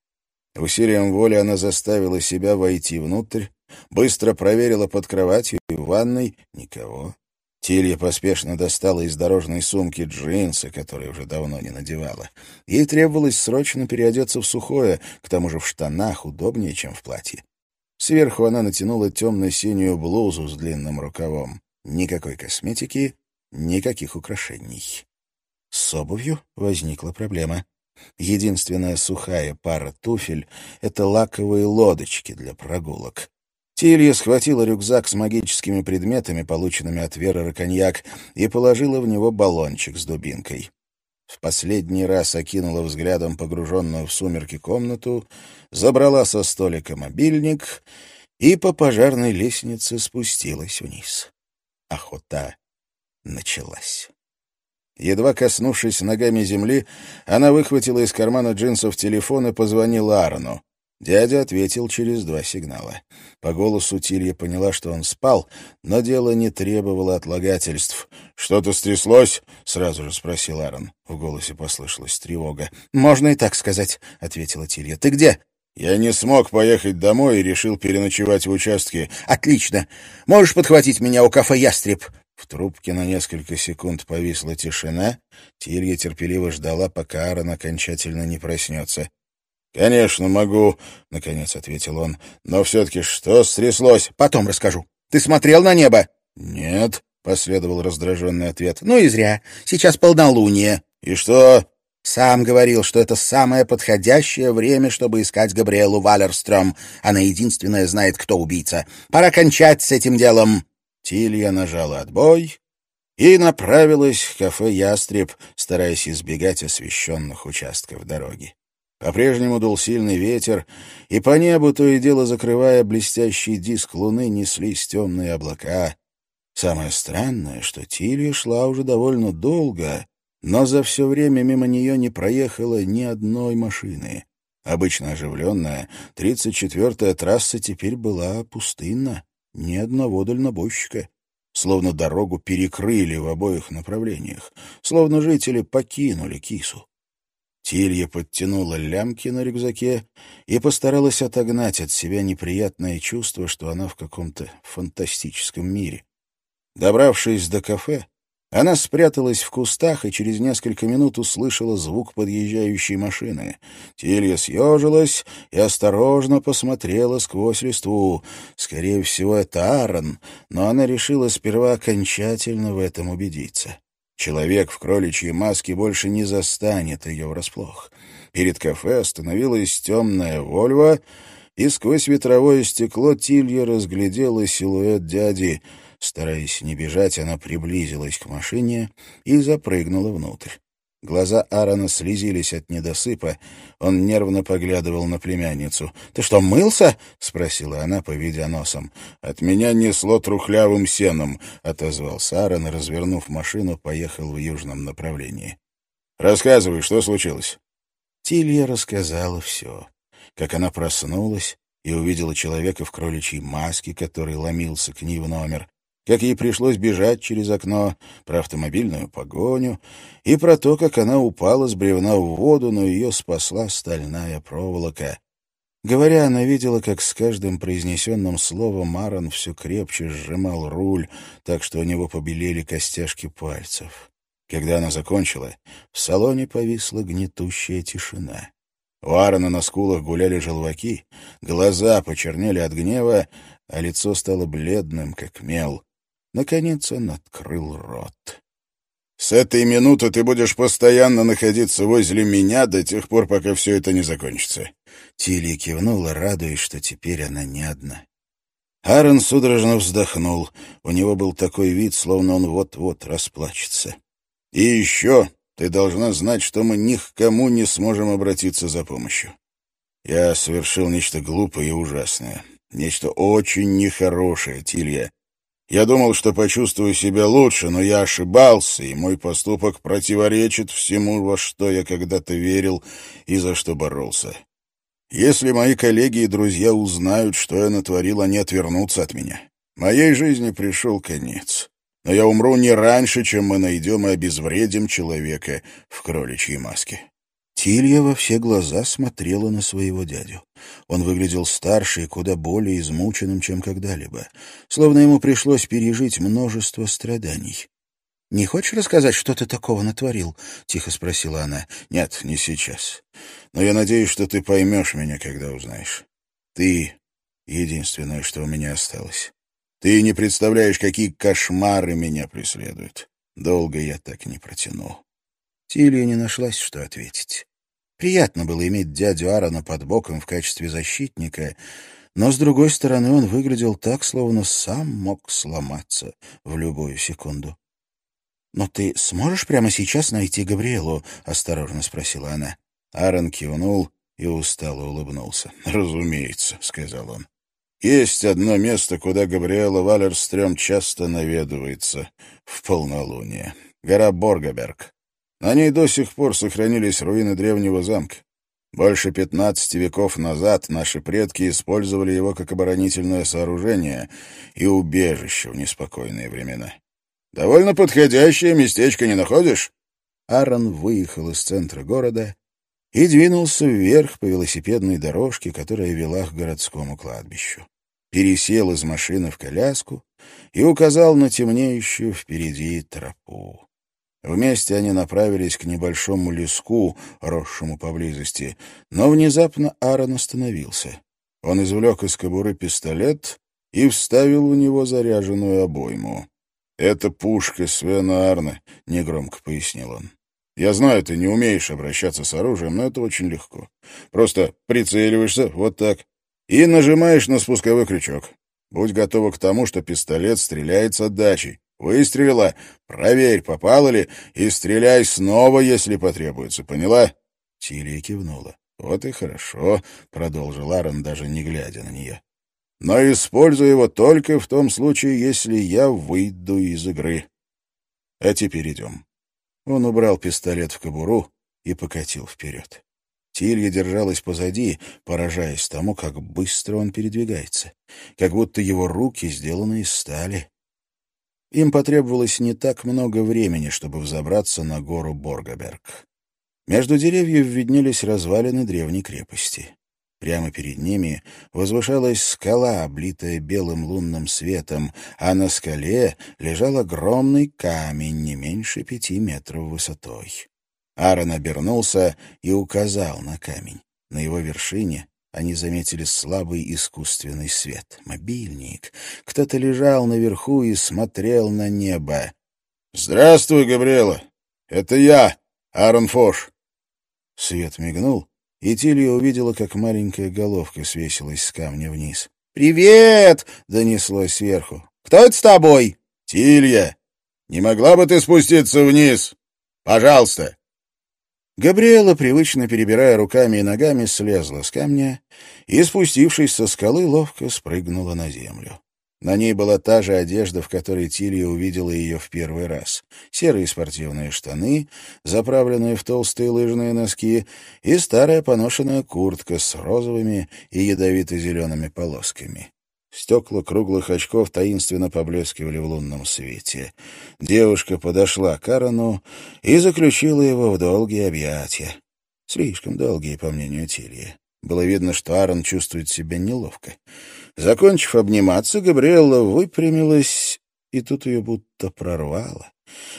Усилием воли она заставила себя войти внутрь, быстро проверила под кроватью и в ванной — никого. Тилья поспешно достала из дорожной сумки джинсы, которые уже давно не надевала. Ей требовалось срочно переодеться в сухое, к тому же в штанах удобнее, чем в платье. Сверху она натянула темно-синюю блузу с длинным рукавом. Никакой косметики, никаких украшений. С обувью возникла проблема. Единственная сухая пара туфель — это лаковые лодочки для прогулок. Тилья схватила рюкзак с магическими предметами, полученными от Веры Раконьяк, и положила в него баллончик с дубинкой. В последний раз окинула взглядом погруженную в сумерки комнату, забрала со столика мобильник и по пожарной лестнице спустилась вниз. Охота началась. Едва коснувшись ногами земли, она выхватила из кармана джинсов телефон и позвонила Аарону. Дядя ответил через два сигнала. По голосу Тилья поняла, что он спал, но дело не требовало отлагательств. «Что-то стряслось?» — сразу же спросил Аарон. В голосе послышалась тревога. «Можно и так сказать», — ответила Тилья. «Ты где?» «Я не смог поехать домой и решил переночевать в участке». «Отлично. Можешь подхватить меня у кафе «Ястреб»?» В трубке на несколько секунд повисла тишина. Тилья терпеливо ждала, пока Аарон окончательно не проснется. «Конечно, могу», — наконец ответил он. «Но все-таки что стряслось?» «Потом расскажу. Ты смотрел на небо?» «Нет», — последовал раздраженный ответ. «Ну и зря. Сейчас полнолуние». «И что?» «Сам говорил, что это самое подходящее время, чтобы искать Габриэлу Валерстрём. Она единственная знает, кто убийца. Пора кончать с этим делом». Тилья нажала отбой и направилась в кафе «Ястреб», стараясь избегать освещенных участков дороги. По-прежнему дул сильный ветер, и по небу, то и дело закрывая блестящий диск луны, неслись темные облака. Самое странное, что Тилья шла уже довольно долго, но за все время мимо нее не проехало ни одной машины. Обычно оживленная, 34-я трасса теперь была пустынна ни одного дальнобойщика. Словно дорогу перекрыли в обоих направлениях, словно жители покинули кису. Тилья подтянула лямки на рюкзаке и постаралась отогнать от себя неприятное чувство, что она в каком-то фантастическом мире. Добравшись до кафе, она спряталась в кустах и через несколько минут услышала звук подъезжающей машины. Тилья съежилась и осторожно посмотрела сквозь листву. Скорее всего, это Аарон, но она решила сперва окончательно в этом убедиться. Человек в кроличьей маске больше не застанет ее врасплох. Перед кафе остановилась темная «Вольво», и сквозь ветровое стекло Тилья разглядела силуэт дяди — Стараясь не бежать, она приблизилась к машине и запрыгнула внутрь. Глаза Аарона слезились от недосыпа. Он нервно поглядывал на племянницу. «Ты что, мылся?» — спросила она, поведя носом. «От меня несло трухлявым сеном», — отозвался Аарон, развернув машину, поехал в южном направлении. «Рассказывай, что случилось?» Тилья рассказала все. Как она проснулась и увидела человека в кроличьей маске, который ломился к ней в номер, как ей пришлось бежать через окно, про автомобильную погоню и про то, как она упала с бревна в воду, но ее спасла стальная проволока. Говоря, она видела, как с каждым произнесенным словом Марон все крепче сжимал руль, так что у него побелели костяшки пальцев. Когда она закончила, в салоне повисла гнетущая тишина. У Аарона на скулах гуляли желваки, глаза почернели от гнева, а лицо стало бледным, как мел. Наконец он открыл рот. «С этой минуты ты будешь постоянно находиться возле меня до тех пор, пока все это не закончится». Тилли кивнула, радуясь, что теперь она не одна. Аарон судорожно вздохнул. У него был такой вид, словно он вот-вот расплачется. «И еще ты должна знать, что мы ни к кому не сможем обратиться за помощью. Я совершил нечто глупое и ужасное. Нечто очень нехорошее, Тилья. Я думал, что почувствую себя лучше, но я ошибался, и мой поступок противоречит всему, во что я когда-то верил и за что боролся. Если мои коллеги и друзья узнают, что я натворил, они отвернутся от меня. Моей жизни пришел конец. Но я умру не раньше, чем мы найдем и обезвредим человека в кроличьей маске. Тилья во все глаза смотрела на своего дядю. Он выглядел старше и куда более измученным, чем когда-либо. Словно ему пришлось пережить множество страданий. «Не хочешь рассказать, что ты такого натворил?» — тихо спросила она. «Нет, не сейчас. Но я надеюсь, что ты поймешь меня, когда узнаешь. Ты — единственное, что у меня осталось. Ты не представляешь, какие кошмары меня преследуют. Долго я так не протяну». Тилья не нашлась, что ответить. Приятно было иметь дядю Аарона под боком в качестве защитника, но, с другой стороны, он выглядел так, словно сам мог сломаться в любую секунду. «Но ты сможешь прямо сейчас найти Габриэлу?» — осторожно спросила она. Аарон кивнул и устало улыбнулся. «Разумеется», — сказал он. «Есть одно место, куда Габриэла Валерстрём часто наведывается в полнолуние. Гора Боргаберг. На ней до сих пор сохранились руины древнего замка. Больше пятнадцати веков назад наши предки использовали его как оборонительное сооружение и убежище в неспокойные времена. Довольно подходящее местечко, не находишь? Аарон выехал из центра города и двинулся вверх по велосипедной дорожке, которая вела к городскому кладбищу. Пересел из машины в коляску и указал на темнеющую впереди тропу. Вместе они направились к небольшому леску, росшему поблизости, но внезапно Аарон остановился. Он извлек из кобуры пистолет и вставил в него заряженную обойму. «Это пушка Свена Арна», — негромко пояснил он. «Я знаю, ты не умеешь обращаться с оружием, но это очень легко. Просто прицеливаешься, вот так, и нажимаешь на спусковой крючок. Будь готова к тому, что пистолет стреляет с отдачей. Выстрелила, проверь, попала ли, и стреляй снова, если потребуется, поняла?» Тилия кивнула. «Вот и хорошо», — продолжил Аарон, даже не глядя на нее. «Но используй его только в том случае, если я выйду из игры. А теперь идем». Он убрал пистолет в кобуру и покатил вперед. Тилья держалась позади, поражаясь тому, как быстро он передвигается, как будто его руки сделаны из стали. Им потребовалось не так много времени, чтобы взобраться на гору Боргаберг. Между деревьев виднелись развалины древней крепости. Прямо перед ними возвышалась скала, облитая белым лунным светом, а на скале лежал огромный камень не меньше пяти метров высотой. Аарон обернулся и указал на камень. На его вершине они заметили слабый искусственный свет. Мобильник. Кто-то лежал наверху и смотрел на небо. «Здравствуй, Габриэла! Это я, Аарон Фош!» Свет мигнул, и Тилья увидела, как маленькая головка свесилась с камня вниз. «Привет!» — донеслось сверху. «Кто это с тобой?» «Тилья! Не могла бы ты спуститься вниз? Пожалуйста!» Габриэла, привычно перебирая руками и ногами, слезла с камня и, спустившись со скалы, ловко спрыгнула на землю. На ней была та же одежда, в которой Тилья увидела ее в первый раз. Серые спортивные штаны, заправленные в толстые лыжные носки, и старая поношенная куртка с розовыми и ядовито-зелеными полосками. Стекла круглых очков таинственно поблескивали в лунном свете. Девушка подошла к Аарону и заключила его в долгие объятия. Слишком долгие, по мнению Тильи. Было видно, что Аарон чувствует себя неловко. Закончив обниматься, Габриэлла выпрямилась И тут ее будто прорвало.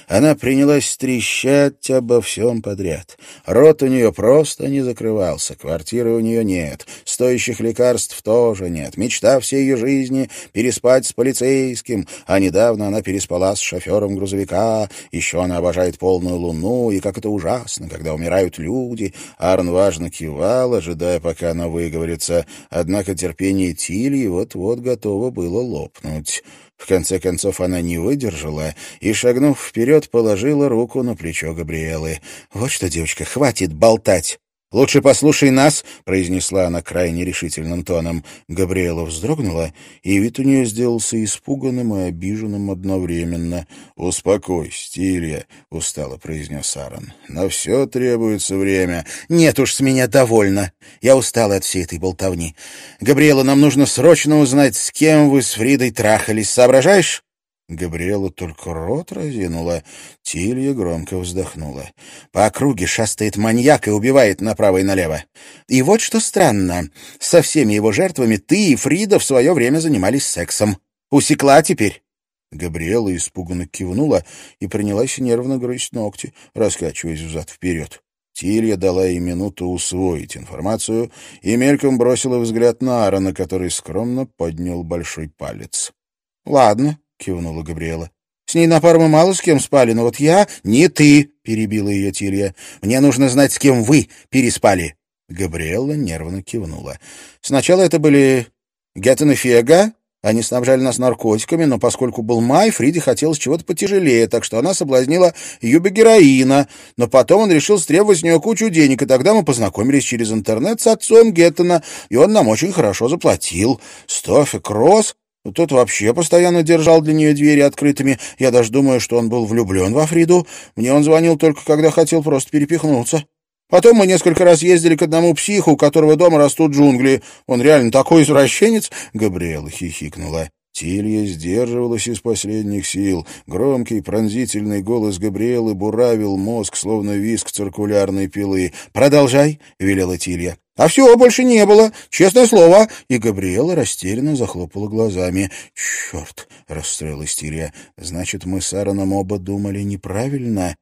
Она принялась трещать обо всем подряд. Рот у нее просто не закрывался, квартиры у нее нет, стоящих лекарств тоже нет. Мечта всей ее жизни — переспать с полицейским, а недавно она переспала с шофером грузовика, еще она обожает полную луну, и как это ужасно, когда умирают люди. Арн важно кивал, ожидая, пока она выговорится, однако терпение Тильи вот-вот готово было лопнуть. В конце концов она не выдержала и, шагнув вперед, положила руку на плечо Габриэлы. «Вот что, девочка, хватит болтать. «Лучше послушай нас», — произнесла она крайне решительным тоном. Габриэла вздрогнула, и вид у нее сделался испуганным и обиженным одновременно. «Успокойся, Илья», — устало произнес Аарон. «На все требуется время». «Нет уж, с меня довольно. Я устала от всей этой болтовни. Габриэла, нам нужно срочно узнать, с кем вы с Фридой трахались. Соображаешь?» Габриэла только рот разинула. Тилья громко вздохнула. По округе шастает маньяк и убивает направо и налево. И вот что странно. Со всеми его жертвами ты и Фрида в свое время занимались сексом. Усекла теперь? Габриэла испуганно кивнула и принялась нервно грызть ногти, раскачиваясь взад-вперед. Тилья дала ей минуту усвоить информацию и мельком бросила взгляд на Аарона, который скромно поднял большой палец. — Ладно, — кивнула Габриэла. «С ней на пару мы мало с кем спали, но вот я...» «Не ты!» — перебила ее Тилья. «Мне нужно знать, с кем вы переспали». Габриэла нервно кивнула. «Сначала это были Геттен и Фега. Они снабжали нас наркотиками, но поскольку был май, Фриде хотелось чего-то потяжелее, так что она соблазнила Юби героина. Но потом он решил стребовать с нее кучу денег, и тогда мы познакомились через интернет с отцом Геттена, и он нам очень хорошо заплатил. Стофи Кросс тот вообще постоянно держал для нее двери открытыми. Я даже думаю, что он был влюблен во Фриду. Мне он звонил только, когда хотел просто перепихнуться. Потом мы несколько раз ездили к одному психу, у которого дома растут джунгли. Он реально такой извращенец. Габриэла хихикнула. Тилья сдерживалась из последних сил. Громкий пронзительный голос Габриэлы буравил мозг, словно виск циркулярной пилы. «Продолжай», — велела Тилья. «А всего больше не было, честное слово!» И Габриэла растерянно захлопала глазами. «Черт!» — расстроилась Тилья. «Значит, мы с Аароном оба думали неправильно?»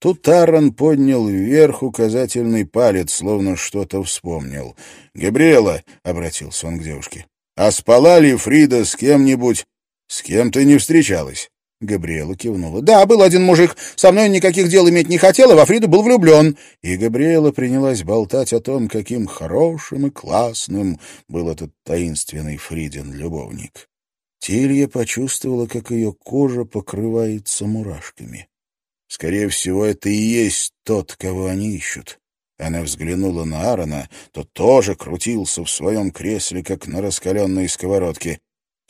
Тут Аарон поднял вверх указательный палец, словно что-то вспомнил. «Габриэла!» — обратился он к девушке. А спала ли Фрида с кем-нибудь? С кем ты не встречалась? Габриэла кивнула. «Да, был один мужик. Со мной никаких дел иметь не хотел, а во Фриду был влюблен». И Габриэла принялась болтать о том, каким хорошим и классным был этот таинственный Фридин любовник. Тилья почувствовала, как ее кожа покрывается мурашками. Скорее всего, это и есть тот, кого они ищут. Она взглянула на Аарона, тот тоже крутился в своем кресле, как на раскаленной сковородке.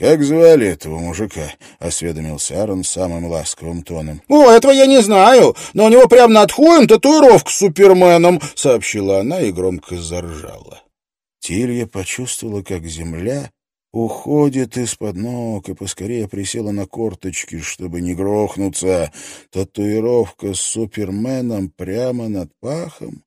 «Как звали этого мужика?» — осведомился Аарон самым ласковым тоном. «О, этого я не знаю, но у него прямо над хуем татуировка с Суперменом», — сообщила она и громко заржала. Тилья почувствовала, как земля уходит из-под ног и поскорее присела на корточки, чтобы не грохнуться. Татуировка с Суперменом прямо над пахом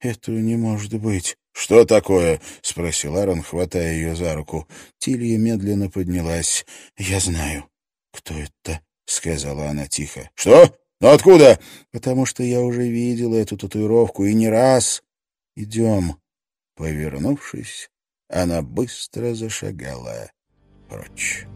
«Этого не может быть». «Что такое?» — спросил Аарон, хватая ее за руку. Тилья медленно поднялась. «Я знаю, кто это», — сказала она тихо. «Что? Ну откуда?» «Потому что я уже видела эту татуировку, и не раз. Идем». Повернувшись, она быстро зашагала прочь.